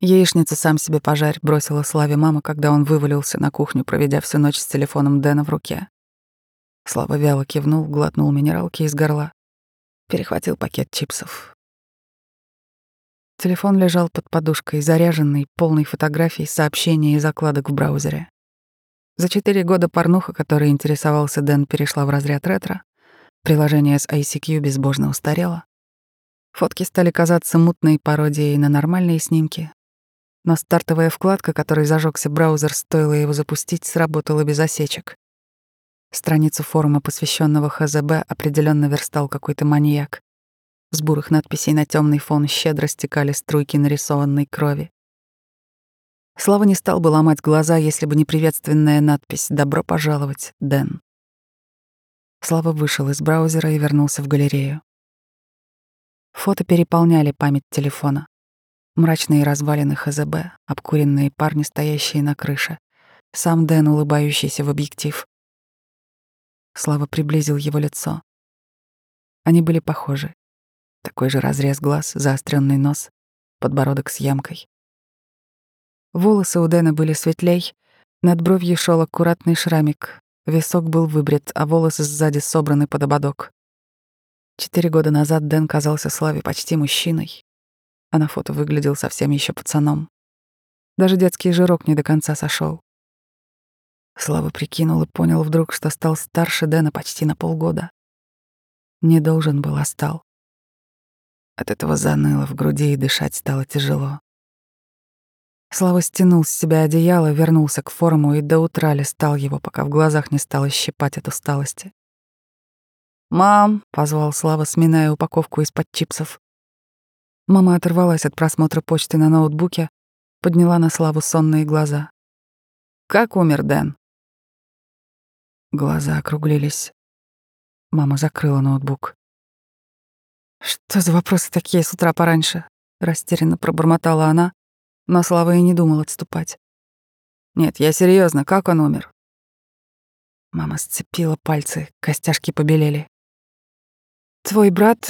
Яичницу сам себе пожарь бросила Славе мама, когда он вывалился на кухню, проведя всю ночь с телефоном Дэна в руке. Слава вяло кивнул, глотнул минералки из горла. Перехватил пакет чипсов. Телефон лежал под подушкой, заряженный, полный фотографий, сообщений и закладок в браузере. За четыре года порнуха, которой интересовался Дэн, перешла в разряд ретро. Приложение с ICQ безбожно устарело. Фотки стали казаться мутной пародией на нормальные снимки, но стартовая вкладка, которой зажегся браузер, стоило его запустить, сработала без осечек. Страницу форума, посвященного ХЗБ, определенно верстал какой-то маньяк. С бурых надписей на темный фон щедро стекали струйки нарисованной крови. Слава не стал бы ломать глаза, если бы не приветственная надпись «Добро пожаловать, Дэн». Слава вышел из браузера и вернулся в галерею. Фото переполняли память телефона. Мрачные развалины ХЗБ, обкуренные парни, стоящие на крыше. Сам Дэн, улыбающийся в объектив. Слава приблизил его лицо. Они были похожи. Такой же разрез глаз, заостренный нос, подбородок с ямкой. Волосы у Дэна были светлей, над бровью шел аккуратный шрамик, висок был выбрит, а волосы сзади собраны под ободок. Четыре года назад Дэн казался Славе почти мужчиной, а на фото выглядел совсем еще пацаном. Даже детский жирок не до конца сошел. Слава прикинул и понял вдруг, что стал старше Дэна почти на полгода. Не должен был, а стал. От этого заныло в груди и дышать стало тяжело. Слава стянул с себя одеяло, вернулся к форуму и до утра листал его, пока в глазах не стало щипать от усталости. «Мам!» — позвал Слава, сминая упаковку из-под чипсов. Мама оторвалась от просмотра почты на ноутбуке, подняла на Славу сонные глаза. «Как умер Дэн?» Глаза округлились. Мама закрыла ноутбук. «Что за вопросы такие с утра пораньше?» — растерянно пробормотала она, но Слава и не думал отступать. «Нет, я серьезно, как он умер?» Мама сцепила пальцы, костяшки побелели. «Твой брат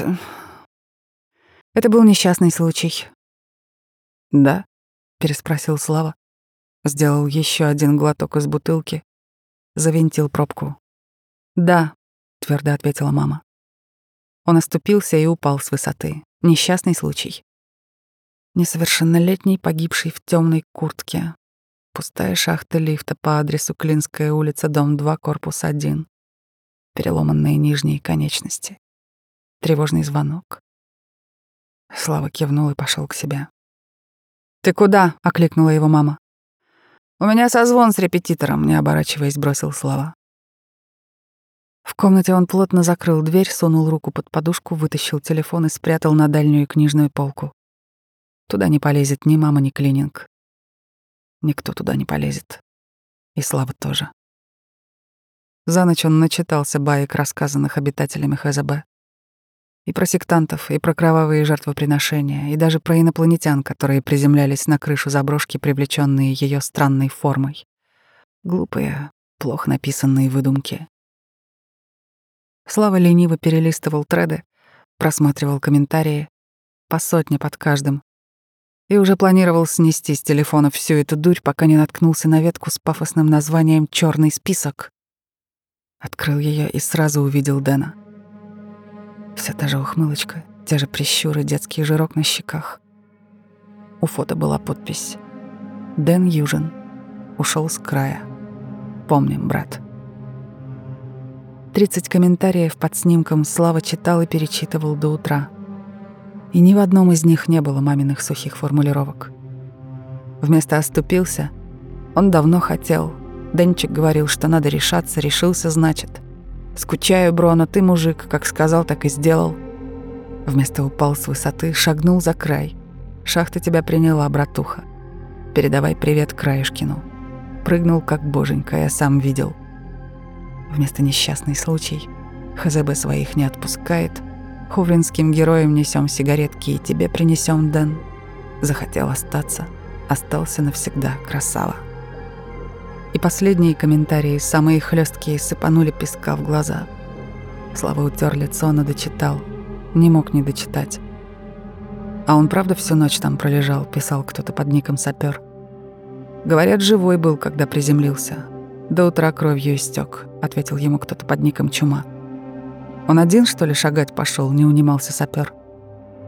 это был несчастный случай. Да? переспросил Слава. Сделал еще один глоток из бутылки, завинтил пробку. Да, твердо ответила мама. Он оступился и упал с высоты. Несчастный случай. Несовершеннолетний, погибший в темной куртке. Пустая шахта лифта по адресу Клинская улица, дом 2, корпус 1. Переломанные нижние конечности. Тревожный звонок. Слава кивнул и пошел к себе. «Ты куда?» — окликнула его мама. «У меня созвон с репетитором», — не оборачиваясь, бросил Слава. В комнате он плотно закрыл дверь, сунул руку под подушку, вытащил телефон и спрятал на дальнюю книжную полку. Туда не полезет ни мама, ни клининг. Никто туда не полезет. И Слава тоже. За ночь он начитался баек, рассказанных обитателями ХЗБ. И про сектантов, и про кровавые жертвоприношения, и даже про инопланетян, которые приземлялись на крышу заброшки, привлеченные ее странной формой. Глупые, плохо написанные выдумки. Слава лениво перелистывал треды, просматривал комментарии, по сотне под каждым, и уже планировал снести с телефона всю эту дурь, пока не наткнулся на ветку с пафосным названием «Черный список». Открыл ее и сразу увидел Дэна. Вся та же ухмылочка, те же прищуры, детский жирок на щеках. У фото была подпись «Дэн Южин. Ушел с края. Помним, брат». Тридцать комментариев под снимком Слава читал и перечитывал до утра — и ни в одном из них не было маминых сухих формулировок. Вместо «оступился» он давно хотел. Денчик говорил, что надо решаться, решился, значит. «Скучаю, бро, но ты мужик, как сказал, так и сделал». Вместо «упал с высоты» шагнул за край. «Шахта тебя приняла, братуха. Передавай привет Краюшкину». Прыгнул, как боженька, я сам видел. Вместо «несчастный случай» ХЗБ своих не отпускает — Хувринским героям несем сигаретки и тебе принесем, Дэн. Захотел остаться, остался навсегда, красава. И последние комментарии, самые хлесткие, сыпанули песка в глаза. Слава утер лицо, но дочитал. Не мог не дочитать. А он правда всю ночь там пролежал, писал кто-то под ником сапер. Говорят, живой был, когда приземлился. До утра кровью истек, ответил ему кто-то под ником Чума. Он один, что ли, шагать пошел, не унимался сапер.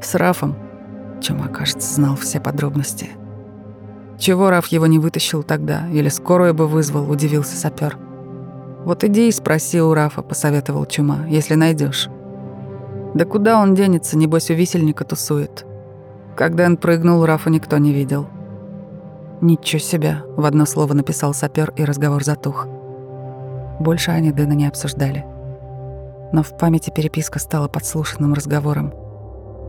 С Рафом. Чума, кажется, знал все подробности. Чего Раф его не вытащил тогда, или скорую бы вызвал, удивился сапер. Вот иди и спроси у Рафа, посоветовал Чума, если найдешь. Да куда он денется, небось у висельника тусует. Когда он прыгнул, Рафа никто не видел. Ничего себе, в одно слово написал сапер, и разговор затух. Больше они Дэна не обсуждали но в памяти переписка стала подслушанным разговором.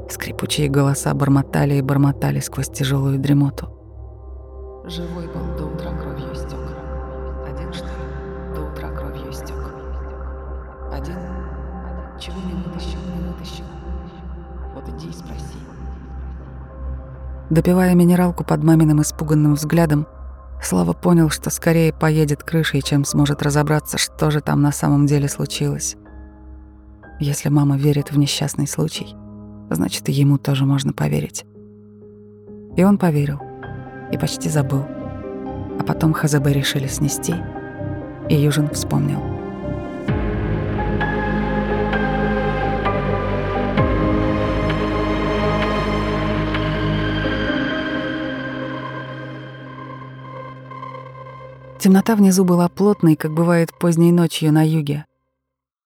Скрипучие голоса бормотали и бормотали сквозь тяжелую дремоту. Живой был до утра кровью истек. Один что ли? До утра кровью истек. Один? Чего не вытащил, не вытащил? Вот иди и спроси. Допивая минералку под маминым испуганным взглядом, Слава понял, что скорее поедет крышей, чем сможет разобраться, что же там на самом деле случилось. Если мама верит в несчастный случай, значит, и ему тоже можно поверить. И он поверил. И почти забыл. А потом ХЗБ решили снести, и Южин вспомнил. Темнота внизу была плотной, как бывает поздней ночью на юге,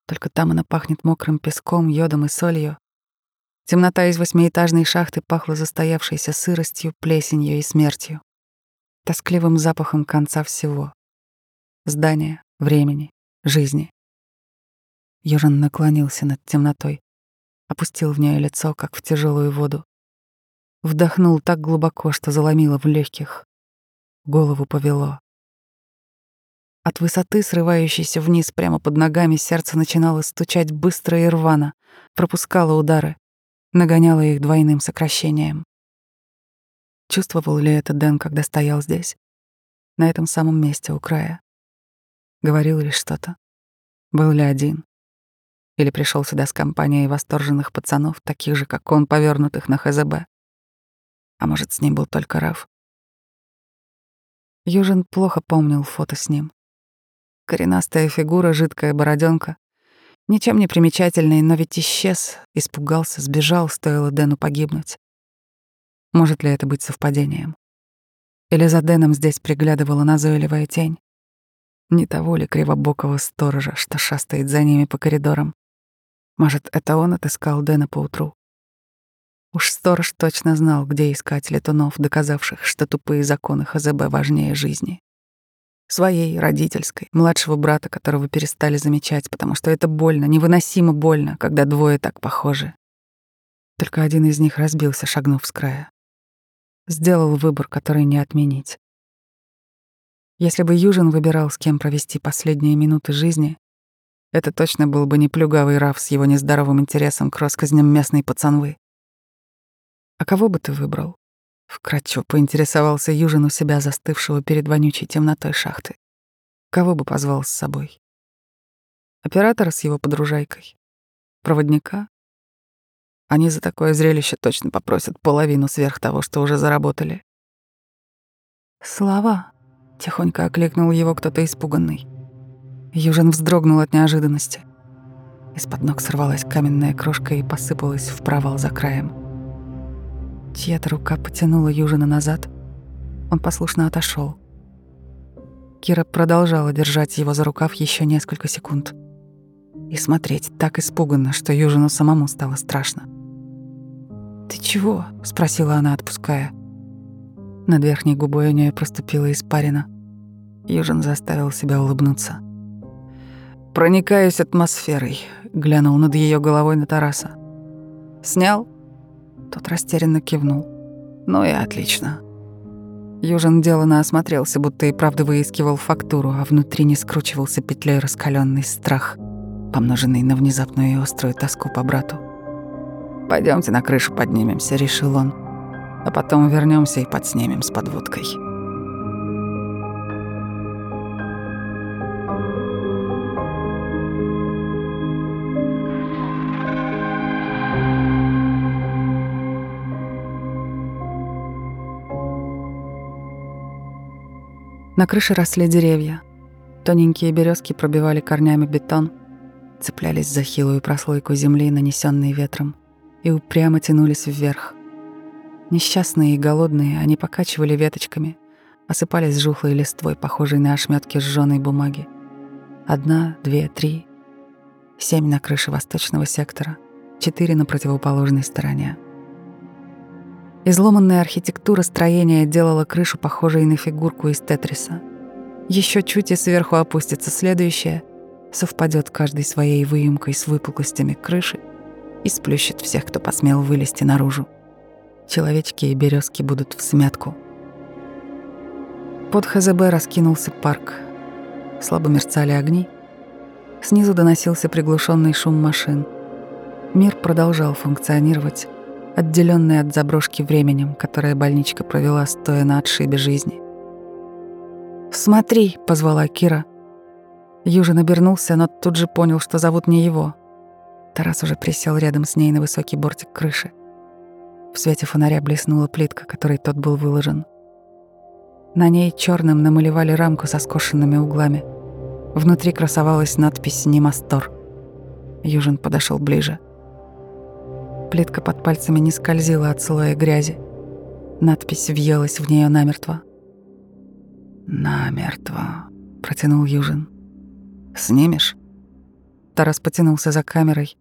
только там она пахнет мокрым песком, йодом и солью. Темнота из восьмиэтажной шахты пахла застоявшейся сыростью, плесенью и смертью. Тоскливым запахом конца всего. Здания, времени, жизни. Южин наклонился над темнотой, опустил в нее лицо, как в тяжелую воду. Вдохнул так глубоко, что заломило в легких. Голову повело. От высоты, срывающейся вниз прямо под ногами, сердце начинало стучать быстро и рвано, пропускало удары, нагоняло их двойным сокращением. Чувствовал ли это Дэн, когда стоял здесь, на этом самом месте у края? Говорил ли что-то? Был ли один? Или пришел сюда с компанией восторженных пацанов, таких же, как он, повернутых на ХЗБ? А может, с ним был только Раф? Южин плохо помнил фото с ним. Коренастая фигура, жидкая бороденка. Ничем не примечательный, но ведь исчез, испугался, сбежал, стоило Дэну погибнуть. Может ли это быть совпадением? Или за Дэном здесь приглядывала назойливая тень? Не того ли кривобокого сторожа, что шастает за ними по коридорам? Может, это он отыскал Дэна поутру? Уж сторож точно знал, где искать летунов, доказавших, что тупые законы ХЗБ важнее жизни. Своей, родительской, младшего брата, которого перестали замечать, потому что это больно, невыносимо больно, когда двое так похожи. Только один из них разбился, шагнув с края. Сделал выбор, который не отменить. Если бы Южин выбирал, с кем провести последние минуты жизни, это точно был бы не плюгавый Раф с его нездоровым интересом к россказням местной пацанвы. «А кого бы ты выбрал?» Вкратчиво поинтересовался Южин у себя, застывшего перед вонючей темнотой шахты. «Кого бы позвал с собой?» Оператора с его подружайкой? Проводника? Они за такое зрелище точно попросят половину сверх того, что уже заработали. «Слава!» — тихонько окликнул его кто-то испуганный. Южин вздрогнул от неожиданности. Из-под ног сорвалась каменная крошка и посыпалась в провал за краем. Чья-то рука потянула Южина назад. Он послушно отошел. Кира продолжала держать его за рукав еще несколько секунд. И смотреть так испуганно, что Южину самому стало страшно. «Ты чего?» — спросила она, отпуская. Над верхней губой у нее проступила испарина. Южин заставил себя улыбнуться. «Проникаюсь атмосферой», — глянул над ее головой на Тараса. «Снял?» Тот растерянно кивнул. «Ну и отлично». Южин деланно осмотрелся, будто и правда выискивал фактуру, а внутри не скручивался петлей раскаленный страх, помноженный на внезапную и острую тоску по брату. Пойдемте на крышу поднимемся», — решил он. «А потом вернемся и подснимем с подводкой». На крыше росли деревья. Тоненькие березки пробивали корнями бетон, цеплялись за хилую прослойку земли, нанесенной ветром, и упрямо тянулись вверх. Несчастные и голодные, они покачивали веточками, осыпались жухлой листвой, похожей на ошметки сжёной бумаги. Одна, две, три. Семь на крыше восточного сектора, четыре на противоположной стороне. Изломанная архитектура строения делала крышу похожей на фигурку из тетриса. Еще чуть и сверху опустится следующая, совпадет каждой своей выемкой с выпуклостями крыши и сплющит всех, кто посмел вылезти наружу. Человечки и березки будут в смятку. Под ХЗБ раскинулся парк. Слабо мерцали огни. Снизу доносился приглушенный шум машин. Мир продолжал функционировать, отделенный от заброшки временем, которое больничка провела, стоя на отшибе жизни. «Смотри!» — позвала Кира. Южин обернулся, но тут же понял, что зовут не его. Тарас уже присел рядом с ней на высокий бортик крыши. В свете фонаря блеснула плитка, которой тот был выложен. На ней черным намалевали рамку со скошенными углами. Внутри красовалась надпись «Немастор». Южин подошел ближе. Плитка под пальцами не скользила от слоя грязи. Надпись въелась в нее намертво. «Намертво», — протянул Южин. «Снимешь?» Тарас потянулся за камерой.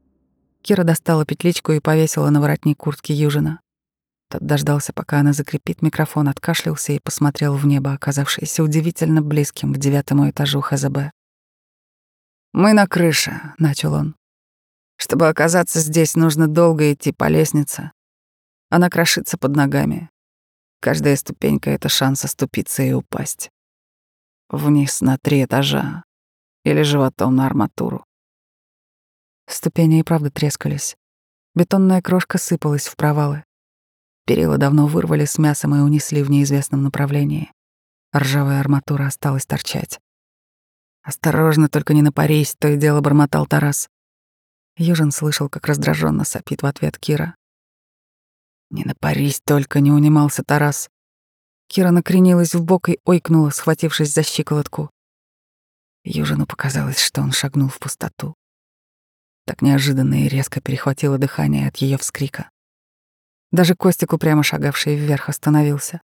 Кира достала петличку и повесила на воротник куртки Южина. Тот дождался, пока она закрепит микрофон, откашлялся и посмотрел в небо, оказавшееся удивительно близким к девятому этажу ХЗБ. «Мы на крыше», — начал он. Чтобы оказаться здесь, нужно долго идти по лестнице. Она крошится под ногами. Каждая ступенька — это шанс оступиться и упасть. Вниз на три этажа. Или животом на арматуру. Ступени и правда трескались. Бетонная крошка сыпалась в провалы. Перила давно вырвали с мясом и унесли в неизвестном направлении. Ржавая арматура осталась торчать. «Осторожно, только не напарись», — то и дело бормотал Тарас. Южин слышал, как раздраженно сопит в ответ Кира. «Не напарись только», — не унимался Тарас. Кира накренилась в бок и ойкнула, схватившись за щиколотку. Южину показалось, что он шагнул в пустоту. Так неожиданно и резко перехватило дыхание от ее вскрика. Даже Костик, упрямо шагавший вверх, остановился.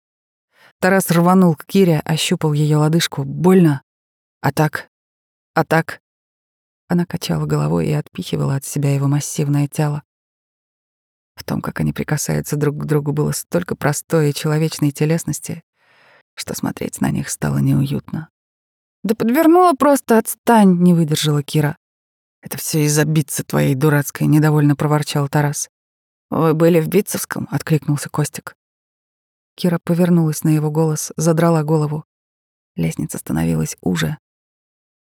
Тарас рванул к Кире, ощупал ее лодыжку. Больно. А так? А так? Она качала головой и отпихивала от себя его массивное тело. В том, как они прикасаются друг к другу, было столько простой и человечной телесности, что смотреть на них стало неуютно. «Да подвернула просто, отстань!» — не выдержала Кира. «Это все из-за битцы твоей дурацкой», — недовольно проворчал Тарас. «Вы были в Битцевском?» — откликнулся Костик. Кира повернулась на его голос, задрала голову. Лестница становилась уже.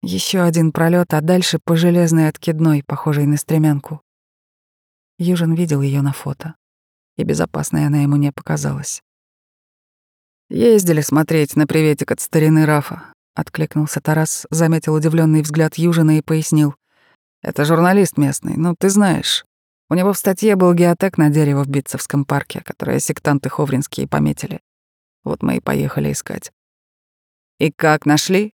Еще один пролет, а дальше по железной откидной, похожей на стремянку. Южин видел ее на фото, и безопасной она ему не показалась. «Ездили смотреть на приветик от старины Рафа», — откликнулся Тарас, заметил удивленный взгляд Южина и пояснил. «Это журналист местный, ну, ты знаешь. У него в статье был геотек на дерево в Битцевском парке, которое сектанты ховринские пометили. Вот мы и поехали искать». «И как, нашли?»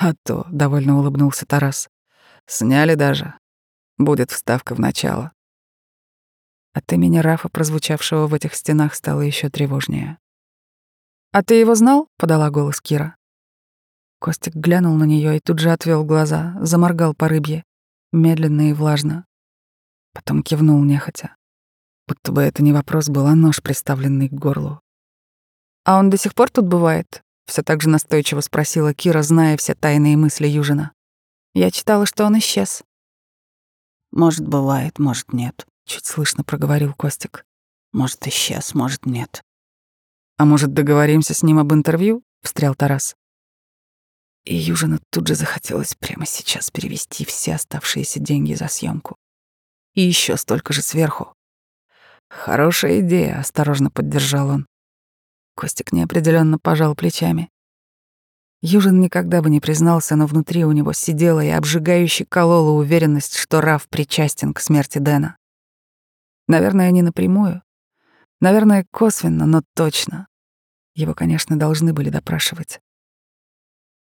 «А то», — довольно улыбнулся Тарас. «Сняли даже. Будет вставка в начало». От имени Рафа, прозвучавшего в этих стенах, стало еще тревожнее. «А ты его знал?» — подала голос Кира. Костик глянул на нее и тут же отвел глаза, заморгал по рыбье, медленно и влажно. Потом кивнул нехотя. Будто бы это не вопрос был, а нож, приставленный к горлу. «А он до сих пор тут бывает?» — все так же настойчиво спросила Кира, зная все тайные мысли Южина. «Я читала, что он исчез». «Может, бывает, может, нет», Чуть слышно проговорил Костик. Может, исчез, может, нет. А может, договоримся с ним об интервью? Встрял Тарас. И Южину тут же захотелось прямо сейчас перевести все оставшиеся деньги за съемку. И еще столько же сверху. Хорошая идея, осторожно поддержал он. Костик неопределенно пожал плечами. Южин никогда бы не признался, но внутри у него сидела и обжигающе колола уверенность, что Раф причастен к смерти Дэна. Наверное, не напрямую. Наверное, косвенно, но точно. Его, конечно, должны были допрашивать.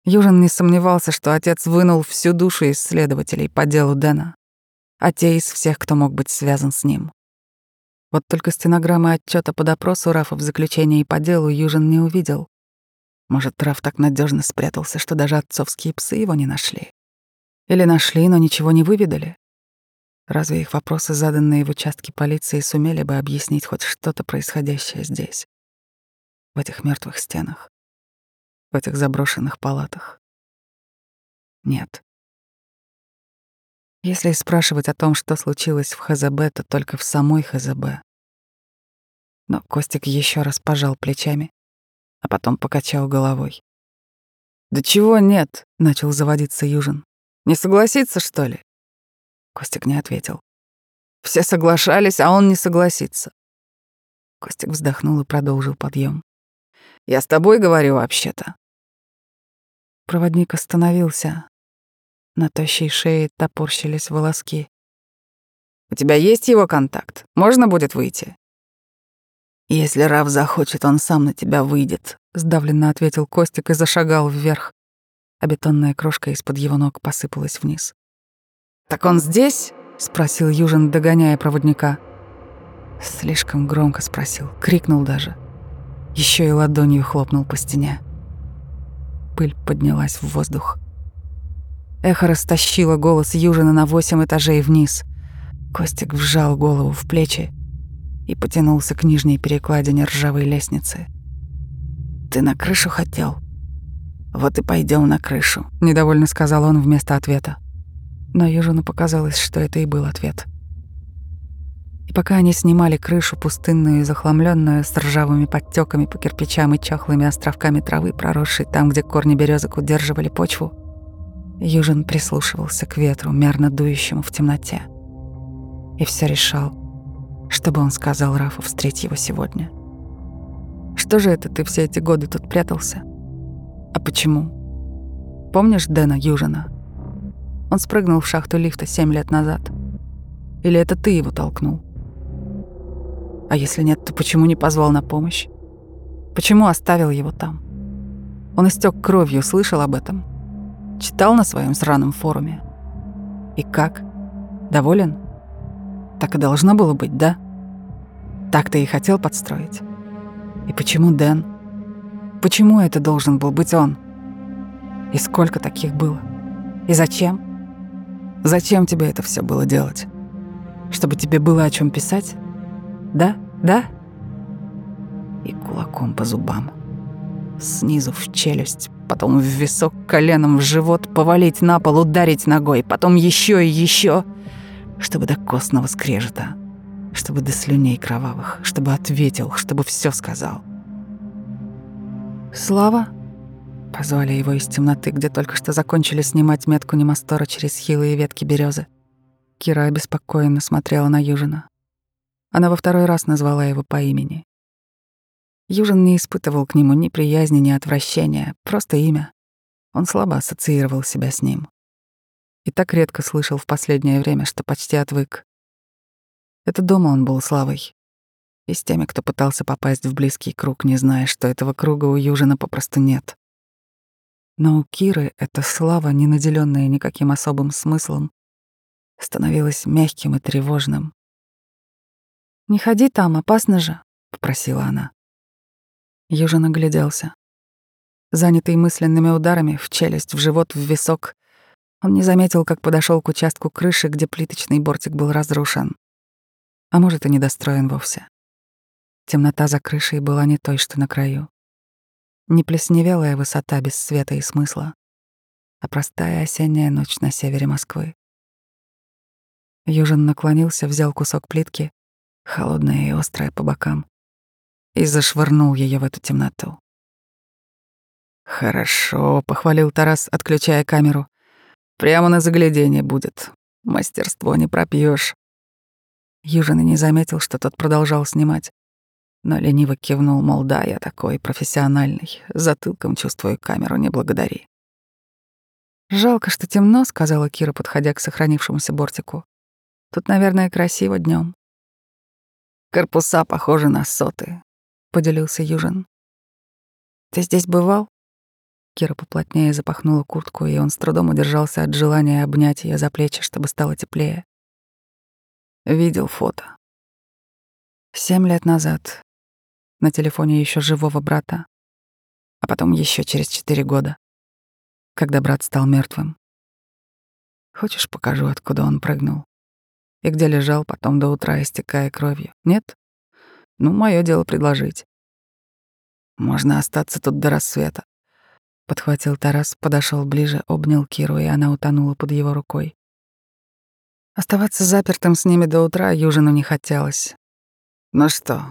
Южин не сомневался, что отец вынул всю душу исследователей по делу Дэна, а те из всех, кто мог быть связан с ним. Вот только стенограммы отчета по допросу Рафа в заключении по делу Южин не увидел. Может, Раф так надежно спрятался, что даже отцовские псы его не нашли. Или нашли, но ничего не выведали. Разве их вопросы, заданные в участке полиции, сумели бы объяснить хоть что-то происходящее здесь, в этих мертвых стенах, в этих заброшенных палатах? Нет. Если спрашивать о том, что случилось в ХЗБ, то только в самой ХЗБ. Но Костик еще раз пожал плечами, а потом покачал головой. «Да чего нет?» — начал заводиться Южин. «Не согласится, что ли?» Костик не ответил. Все соглашались, а он не согласится. Костик вздохнул и продолжил подъем. «Я с тобой говорю вообще-то». Проводник остановился. На тощей шее топорщились волоски. «У тебя есть его контакт? Можно будет выйти?» «Если Рав захочет, он сам на тебя выйдет», — сдавленно ответил Костик и зашагал вверх, а бетонная крошка из-под его ног посыпалась вниз. «Так он здесь?» — спросил Южин, догоняя проводника. Слишком громко спросил, крикнул даже. Еще и ладонью хлопнул по стене. Пыль поднялась в воздух. Эхо растащило голос Южина на восемь этажей вниз. Костик вжал голову в плечи и потянулся к нижней перекладине ржавой лестницы. «Ты на крышу хотел? Вот и пойдем на крышу», — недовольно сказал он вместо ответа но Южину показалось, что это и был ответ. И пока они снимали крышу, пустынную и захламленную, с ржавыми подтеками по кирпичам и чахлыми островками травы, проросшей там, где корни березок удерживали почву, Южин прислушивался к ветру, мерно дующему в темноте. И все решал, чтобы он сказал Рафу встретить его сегодня. «Что же это ты все эти годы тут прятался? А почему? Помнишь Дэна Южина?» Он спрыгнул в шахту лифта семь лет назад. Или это ты его толкнул? А если нет, то почему не позвал на помощь? Почему оставил его там? Он истек кровью, слышал об этом? Читал на своем сраном форуме? И как? Доволен? Так и должно было быть, да? Так ты и хотел подстроить. И почему Дэн? Почему это должен был быть он? И сколько таких было? И зачем? Зачем тебе это все было делать? Чтобы тебе было о чем писать? Да? Да? И кулаком по зубам. Снизу в челюсть, потом в висок коленом в живот, повалить на пол, ударить ногой, потом еще и еще, чтобы до костного скрежета, чтобы до слюней кровавых, чтобы ответил, чтобы все сказал. «Слава?» Позвали его из темноты, где только что закончили снимать метку Немастора через хилые ветки березы. Кира обеспокоенно смотрела на Южина. Она во второй раз назвала его по имени. Южин не испытывал к нему ни приязни, ни отвращения, просто имя. Он слабо ассоциировал себя с ним. И так редко слышал в последнее время, что почти отвык. Это дома он был славой. И с теми, кто пытался попасть в близкий круг, не зная, что этого круга у Южина попросту нет. Но у Киры эта слава, не наделенная никаким особым смыслом, становилась мягким и тревожным. «Не ходи там, опасно же», — попросила она. Южин огляделся. Занятый мысленными ударами в челюсть, в живот, в висок, он не заметил, как подошел к участку крыши, где плиточный бортик был разрушен. А может, и недостроен вовсе. Темнота за крышей была не той, что на краю. Не плесневелая высота без света и смысла, а простая осенняя ночь на севере Москвы. Южин наклонился, взял кусок плитки, холодная и острая по бокам, и зашвырнул ее в эту темноту. «Хорошо», — похвалил Тарас, отключая камеру. «Прямо на заглядение будет. Мастерство не пропьешь. Южин и не заметил, что тот продолжал снимать. Но лениво кивнул, мол, да, я такой профессиональный. Затылком чувствую камеру, не благодари. «Жалко, что темно», — сказала Кира, подходя к сохранившемуся бортику. «Тут, наверное, красиво днем. «Корпуса похожи на соты», — поделился Южин. «Ты здесь бывал?» Кира поплотнее запахнула куртку, и он с трудом удержался от желания обнять ее за плечи, чтобы стало теплее. Видел фото. Семь лет назад. На телефоне еще живого брата. А потом еще через четыре года, когда брат стал мертвым. Хочешь, покажу, откуда он прыгнул? И где лежал потом до утра, истекая кровью? Нет? Ну, мое дело предложить. Можно остаться тут до рассвета. Подхватил Тарас, подошел ближе, обнял Киру, и она утонула под его рукой. Оставаться запертым с ними до утра Южину не хотелось. «Ну что,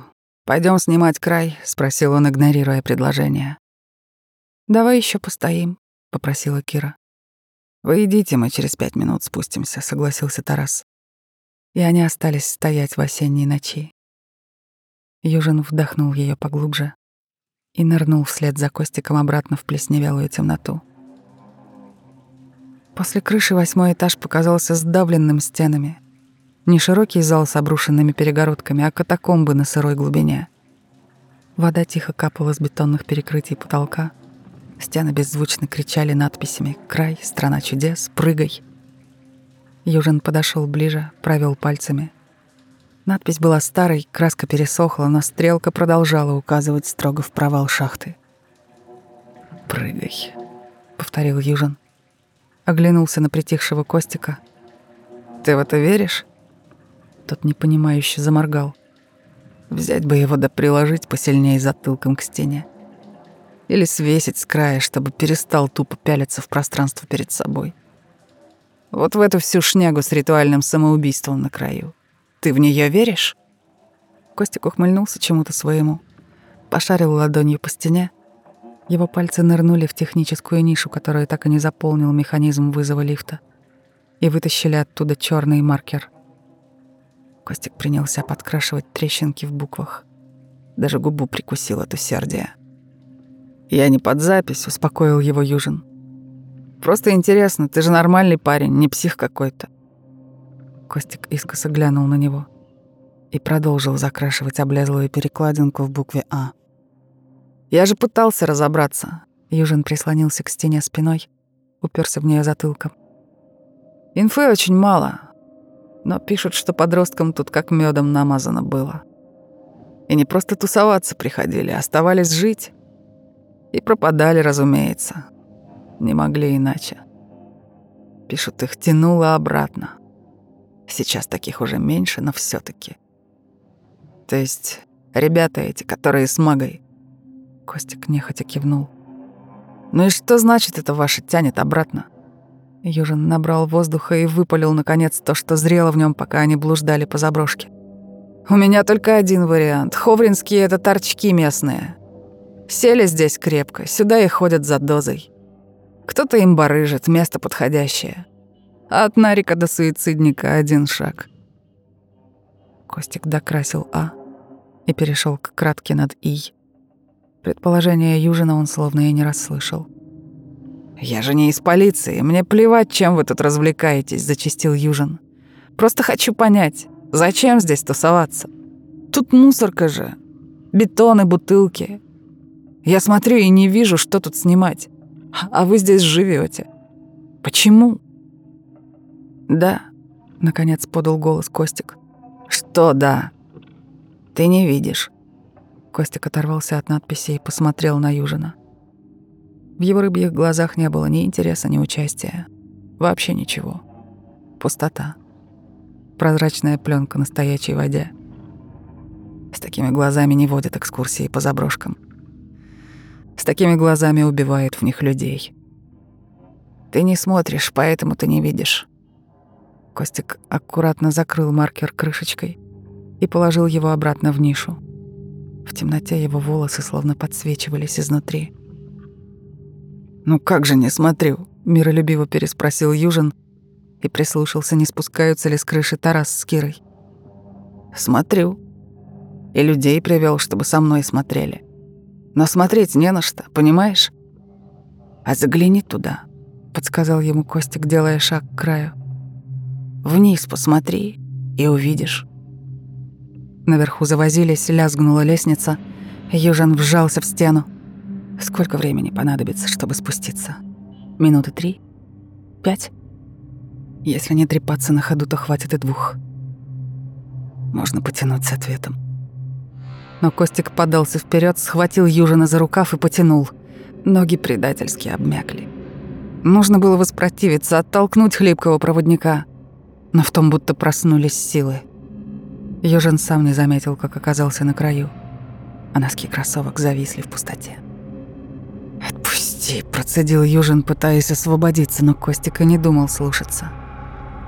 пойдем снимать край?» — спросил он, игнорируя предложение. «Давай еще постоим», — попросила Кира. «Вы идите, мы через пять минут спустимся», — согласился Тарас. И они остались стоять в осенней ночи. Южин вдохнул ее поглубже и нырнул вслед за Костиком обратно в плесневелую темноту. После крыши восьмой этаж показался сдавленным стенами. Не широкий зал с обрушенными перегородками, а катакомбы на сырой глубине. Вода тихо капала с бетонных перекрытий потолка. Стены беззвучно кричали надписями «Край», «Страна чудес», «Прыгай». Южин подошел ближе, провел пальцами. Надпись была старой, краска пересохла, но стрелка продолжала указывать строго в провал шахты. «Прыгай», — повторил Южин оглянулся на притихшего Костика. «Ты в это веришь?» Тот непонимающе заморгал. Взять бы его да приложить посильнее затылком к стене. Или свесить с края, чтобы перестал тупо пялиться в пространство перед собой. Вот в эту всю шнягу с ритуальным самоубийством на краю. Ты в нее веришь? Костик ухмыльнулся чему-то своему, пошарил ладонью по стене, его пальцы нырнули в техническую нишу, которую так и не заполнил механизм вызова лифта, и вытащили оттуда черный маркер. Костик принялся подкрашивать трещинки в буквах. Даже губу прикусил от усердия. «Я не под запись», — успокоил его Южин. «Просто интересно, ты же нормальный парень, не псих какой-то». Костик искоса глянул на него и продолжил закрашивать облезлую перекладинку в букве «А». Я же пытался разобраться. Южин прислонился к стене спиной, уперся в нее затылком. Инфы очень мало, но пишут, что подросткам тут как медом намазано было. И не просто тусоваться приходили, а оставались жить. И пропадали, разумеется. Не могли иначе. Пишут, их тянуло обратно. Сейчас таких уже меньше, но все таки То есть ребята эти, которые с магой. Костик нехотя кивнул. Ну и что значит это ваше тянет обратно? Южин набрал воздуха и выпалил, наконец, то, что зрело в нем, пока они блуждали по заброшке. «У меня только один вариант. Ховринские — это торчки местные. Сели здесь крепко, сюда и ходят за дозой. Кто-то им барыжит, место подходящее. От Нарика до суицидника один шаг». Костик докрасил «А» и перешел к кратке над «И». Предположение Южина он словно и не расслышал. «Я же не из полиции, мне плевать, чем вы тут развлекаетесь», — зачистил Южин. «Просто хочу понять, зачем здесь тусоваться? Тут мусорка же, бетон и бутылки. Я смотрю и не вижу, что тут снимать. А вы здесь живете. Почему?» «Да», — наконец подал голос Костик. «Что «да»?» «Ты не видишь». Костик оторвался от надписи и посмотрел на Южина. В его рыбьих глазах не было ни интереса, ни участия. Вообще ничего. Пустота. Прозрачная пленка на стоячей воде. С такими глазами не водят экскурсии по заброшкам. С такими глазами убивают в них людей. Ты не смотришь, поэтому ты не видишь. Костик аккуратно закрыл маркер крышечкой и положил его обратно в нишу. В темноте его волосы словно подсвечивались изнутри. «Ну как же не смотрю?» — миролюбиво переспросил Южин и прислушался, не спускаются ли с крыши Тарас с Кирой. «Смотрю. И людей привел, чтобы со мной смотрели. Но смотреть не на что, понимаешь? А загляни туда», — подсказал ему Костик, делая шаг к краю. «Вниз посмотри и увидишь». Наверху завозились, лязгнула лестница. Южин вжался в стену. Сколько времени понадобится, чтобы спуститься? Минуты три? Пять? Если не трепаться на ходу, то хватит и двух. Можно потянуть с ответом. Но Костик подался вперед, схватил Южина за рукав и потянул. Ноги предательски обмякли. Нужно было воспротивиться, оттолкнуть хлипкого проводника. Но в том будто проснулись силы. Южин сам не заметил, как оказался на краю, а носки кроссовок зависли в пустоте. «Отпусти», — процедил Южин, пытаясь освободиться, но Костика не думал слушаться.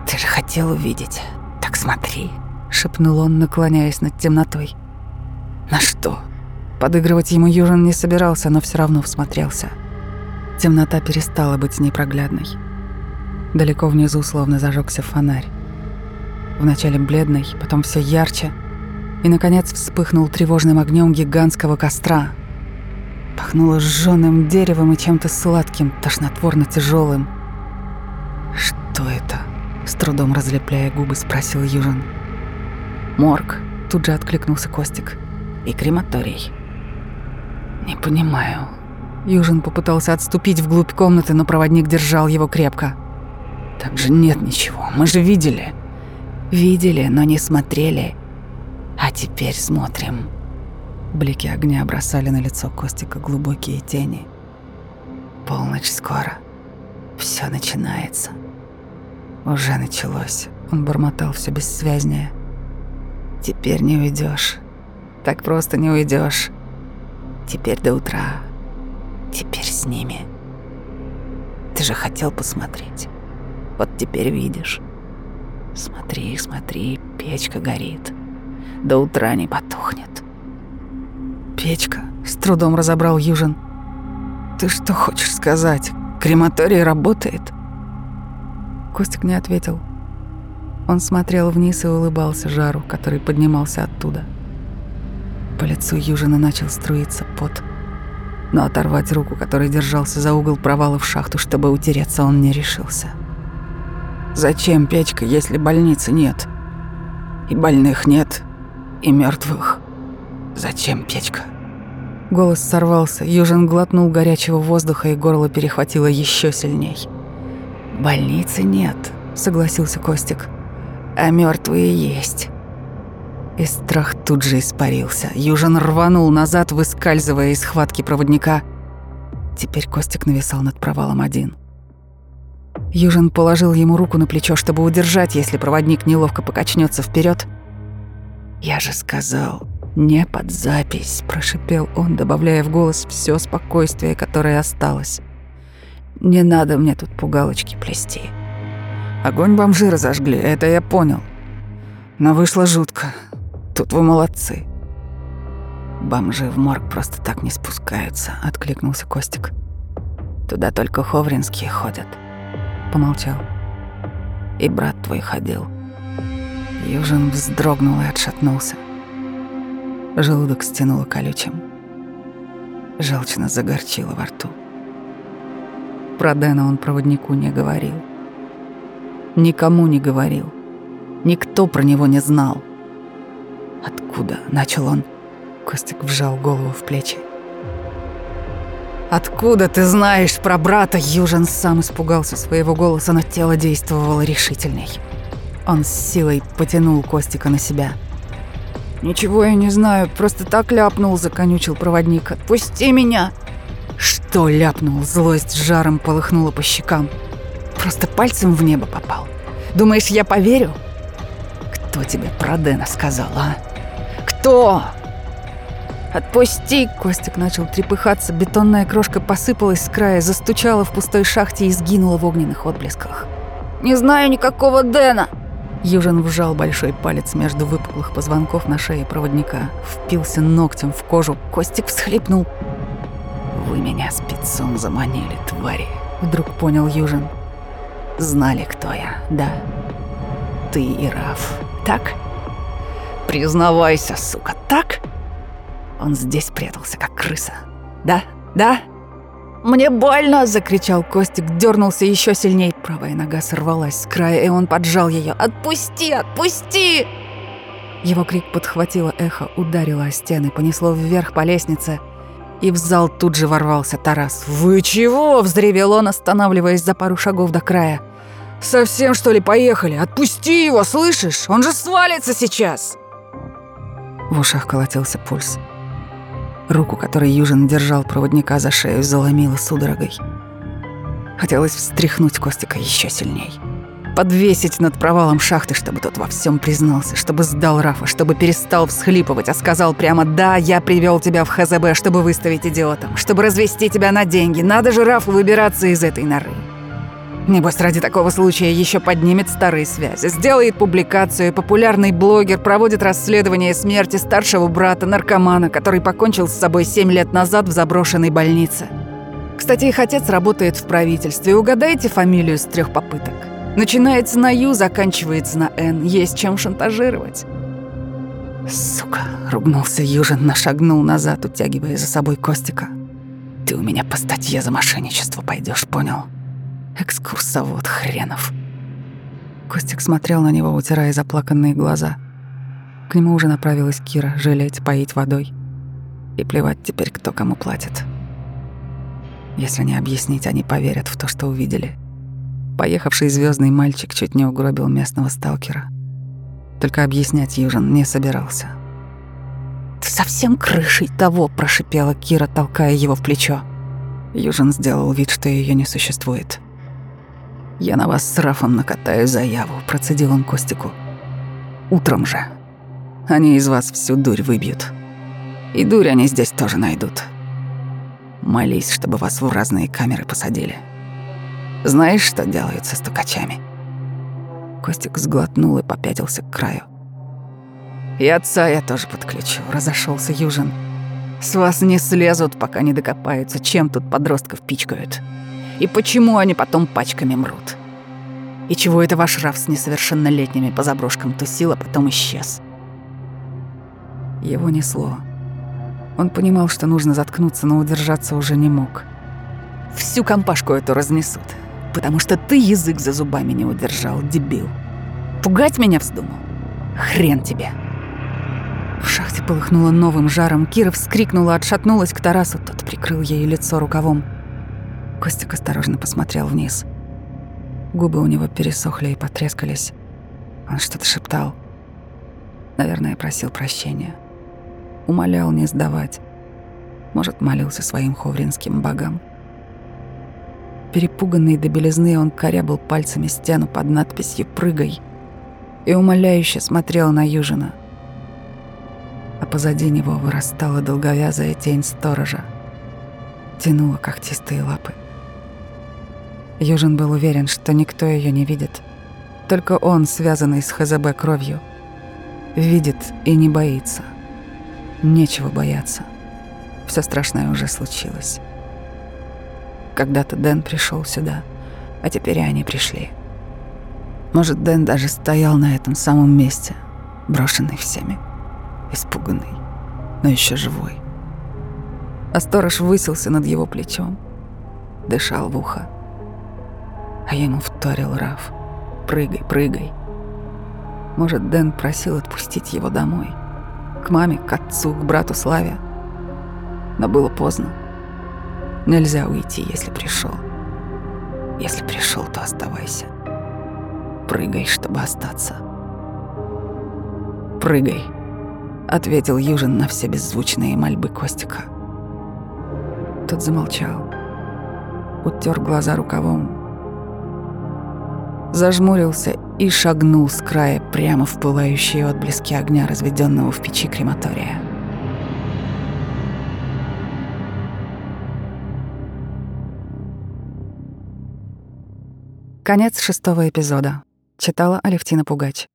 «Ты же хотел увидеть. Так смотри», — шепнул он, наклоняясь над темнотой. «На что?» Подыгрывать ему Южин не собирался, но все равно всмотрелся. Темнота перестала быть непроглядной. Далеко внизу словно зажегся фонарь. Вначале бледный, потом все ярче, и, наконец, вспыхнул тревожным огнем гигантского костра — Пахнуло сжёным деревом и чем-то сладким, тошнотворно тяжелым. «Что это?» — с трудом разлепляя губы, спросил Южин. «Морг», — тут же откликнулся Костик. «И крематорий». «Не понимаю». Южин попытался отступить вглубь комнаты, но проводник держал его крепко. «Там же нет ничего, мы же видели». «Видели, но не смотрели. А теперь смотрим». Блики огня бросали на лицо Костика глубокие тени. Полночь скоро. Все начинается. Уже началось. Он бормотал все бессвязнее. Теперь не уйдешь. Так просто не уйдешь. Теперь до утра. Теперь с ними. Ты же хотел посмотреть. Вот теперь видишь. Смотри, смотри, печка горит. До утра не потухнет. Печка, с трудом разобрал Южин. Ты что хочешь сказать? Крематорий работает? Костик не ответил. Он смотрел вниз и улыбался жару, который поднимался оттуда. По лицу Южина начал струиться пот. Но оторвать руку, который держался за угол провала в шахту, чтобы утереться, он не решился. Зачем печка, если больницы нет? И больных нет, и мертвых. Зачем печка? Голос сорвался, Южин глотнул горячего воздуха, и горло перехватило еще сильней. «Больницы нет», — согласился Костик. «А мертвые есть». И страх тут же испарился. Южин рванул назад, выскальзывая из схватки проводника, Теперь Костик нависал над провалом один. Южин положил ему руку на плечо, чтобы удержать, если проводник неловко покачнется вперед. «Я же сказал, не под запись», — прошипел он, добавляя в голос все спокойствие, которое осталось. «Не надо мне тут пугалочки плести». Огонь бомжи разожгли, это я понял. Но вышло жутко. Тут вы молодцы. Бомжи в морг просто так не спускаются, откликнулся Костик. Туда только ховринские ходят. Помолчал. И брат твой ходил. Южин вздрогнул и отшатнулся. Желудок стянуло колючим. Желчно загорчило во рту. Про Дэна он проводнику не говорил. Никому не говорил. Никто про него не знал. «Откуда?» — начал он. Костик вжал голову в плечи. «Откуда ты знаешь про брата?» Южин сам испугался своего голоса, но тело действовало решительней. Он с силой потянул Костика на себя. «Ничего я не знаю, просто так ляпнул», — законючил проводник. «Отпусти меня!» Что ляпнул? Злость жаром полыхнула по щекам. Просто пальцем в небо попал. Думаешь, я поверю? Кто тебе про Дэна сказал, а? Кто? «Отпусти!» — Костик начал трепыхаться, бетонная крошка посыпалась с края, застучала в пустой шахте и сгинула в огненных отблесках. «Не знаю никакого Дэна!» Южин вжал большой палец между выпуклых позвонков на шее проводника, впился ногтем в кожу, Костик всхлипнул. «Вы меня спецом заманили, твари!» — вдруг понял Южин. «Знали, кто я, да? Ты и Раф, так? Признавайся, сука, так?» Он здесь прятался, как крыса. Да? Да? «Мне больно!» – закричал Костик, дернулся еще сильней. Правая нога сорвалась с края, и он поджал ее. «Отпусти! Отпусти!» Его крик подхватило эхо, ударило о стены, понесло вверх по лестнице, и в зал тут же ворвался Тарас. «Вы чего?» – взревел он, останавливаясь за пару шагов до края. «Совсем, что ли, поехали? Отпусти его, слышишь? Он же свалится сейчас!» В ушах колотился пульс. Руку, которой Южин держал проводника за шею, заломила судорогой. Хотелось встряхнуть Костика еще сильней. Подвесить над провалом шахты, чтобы тот во всем признался, чтобы сдал Рафа, чтобы перестал всхлипывать, а сказал прямо «Да, я привел тебя в ХЗБ, чтобы выставить идиотом, чтобы развести тебя на деньги. Надо же Рафу выбираться из этой норы». Небось, ради такого случая еще поднимет старые связи, сделает публикацию, популярный блогер проводит расследование смерти старшего брата, наркомана, который покончил с собой семь лет назад в заброшенной больнице. Кстати, их отец работает в правительстве. Угадайте фамилию с трех попыток. Начинается на Ю, заканчивается на Н. Есть чем шантажировать. «Сука!» — ругнулся Южин, нашагнул назад, утягивая за собой Костика. «Ты у меня по статье за мошенничество пойдешь, понял?» Экскурсовод хренов. Костик смотрел на него, утирая заплаканные глаза. К нему уже направилась Кира, жалеть, поить водой. И плевать теперь, кто кому платит. Если не объяснить, они поверят в то, что увидели. Поехавший звездный мальчик чуть не угробил местного сталкера. Только объяснять Южин не собирался. «Ты совсем крышей того!» – прошипела Кира, толкая его в плечо. Южин сделал вид, что ее не существует. «Я на вас с Рафом накатаю заяву», — процедил он Костику. «Утром же. Они из вас всю дурь выбьют. И дурь они здесь тоже найдут. Молись, чтобы вас в разные камеры посадили. Знаешь, что делают со стукачами?» Костик сглотнул и попятился к краю. «И отца я тоже подключу», — разошелся Южин. «С вас не слезут, пока не докопаются, чем тут подростков пичкают». И почему они потом пачками мрут? И чего это ваш Раф с несовершеннолетними по заброшкам тусил, а потом исчез? Его несло. Он понимал, что нужно заткнуться, но удержаться уже не мог. Всю компашку эту разнесут, потому что ты язык за зубами не удержал, дебил. Пугать меня вздумал? Хрен тебе. В шахте полыхнуло новым жаром. Кира вскрикнула, отшатнулась к Тарасу. Тот прикрыл ей лицо рукавом. Костик осторожно посмотрел вниз. Губы у него пересохли и потрескались. Он что-то шептал. Наверное, просил прощения. Умолял не сдавать. Может, молился своим ховринским богам. Перепуганный до белизны, он корябал пальцами стену под надписью «Прыгай» и умоляюще смотрел на Южина. А позади него вырастала долговязая тень сторожа. Тянула когтистые лапы. Южин был уверен, что никто ее не видит. Только он, связанный с ХЗБ кровью, видит и не боится. Нечего бояться. Все страшное уже случилось. Когда-то Дэн пришел сюда, а теперь и они пришли. Может, Дэн даже стоял на этом самом месте, брошенный всеми, испуганный, но еще живой. А сторож высился над его плечом, дышал в ухо. А ему вторил Раф. «Прыгай, прыгай». Может, Дэн просил отпустить его домой. К маме, к отцу, к брату Славе. Но было поздно. Нельзя уйти, если пришел. Если пришел, то оставайся. Прыгай, чтобы остаться. Прыгай, ответил Южин на все беззвучные мольбы Костика. Тот замолчал, утер глаза рукавом, зажмурился и шагнул с края прямо в пылающие отблески огня, разведенного в печи крематория. Конец шестого эпизода. Читала Алевтина Пугач.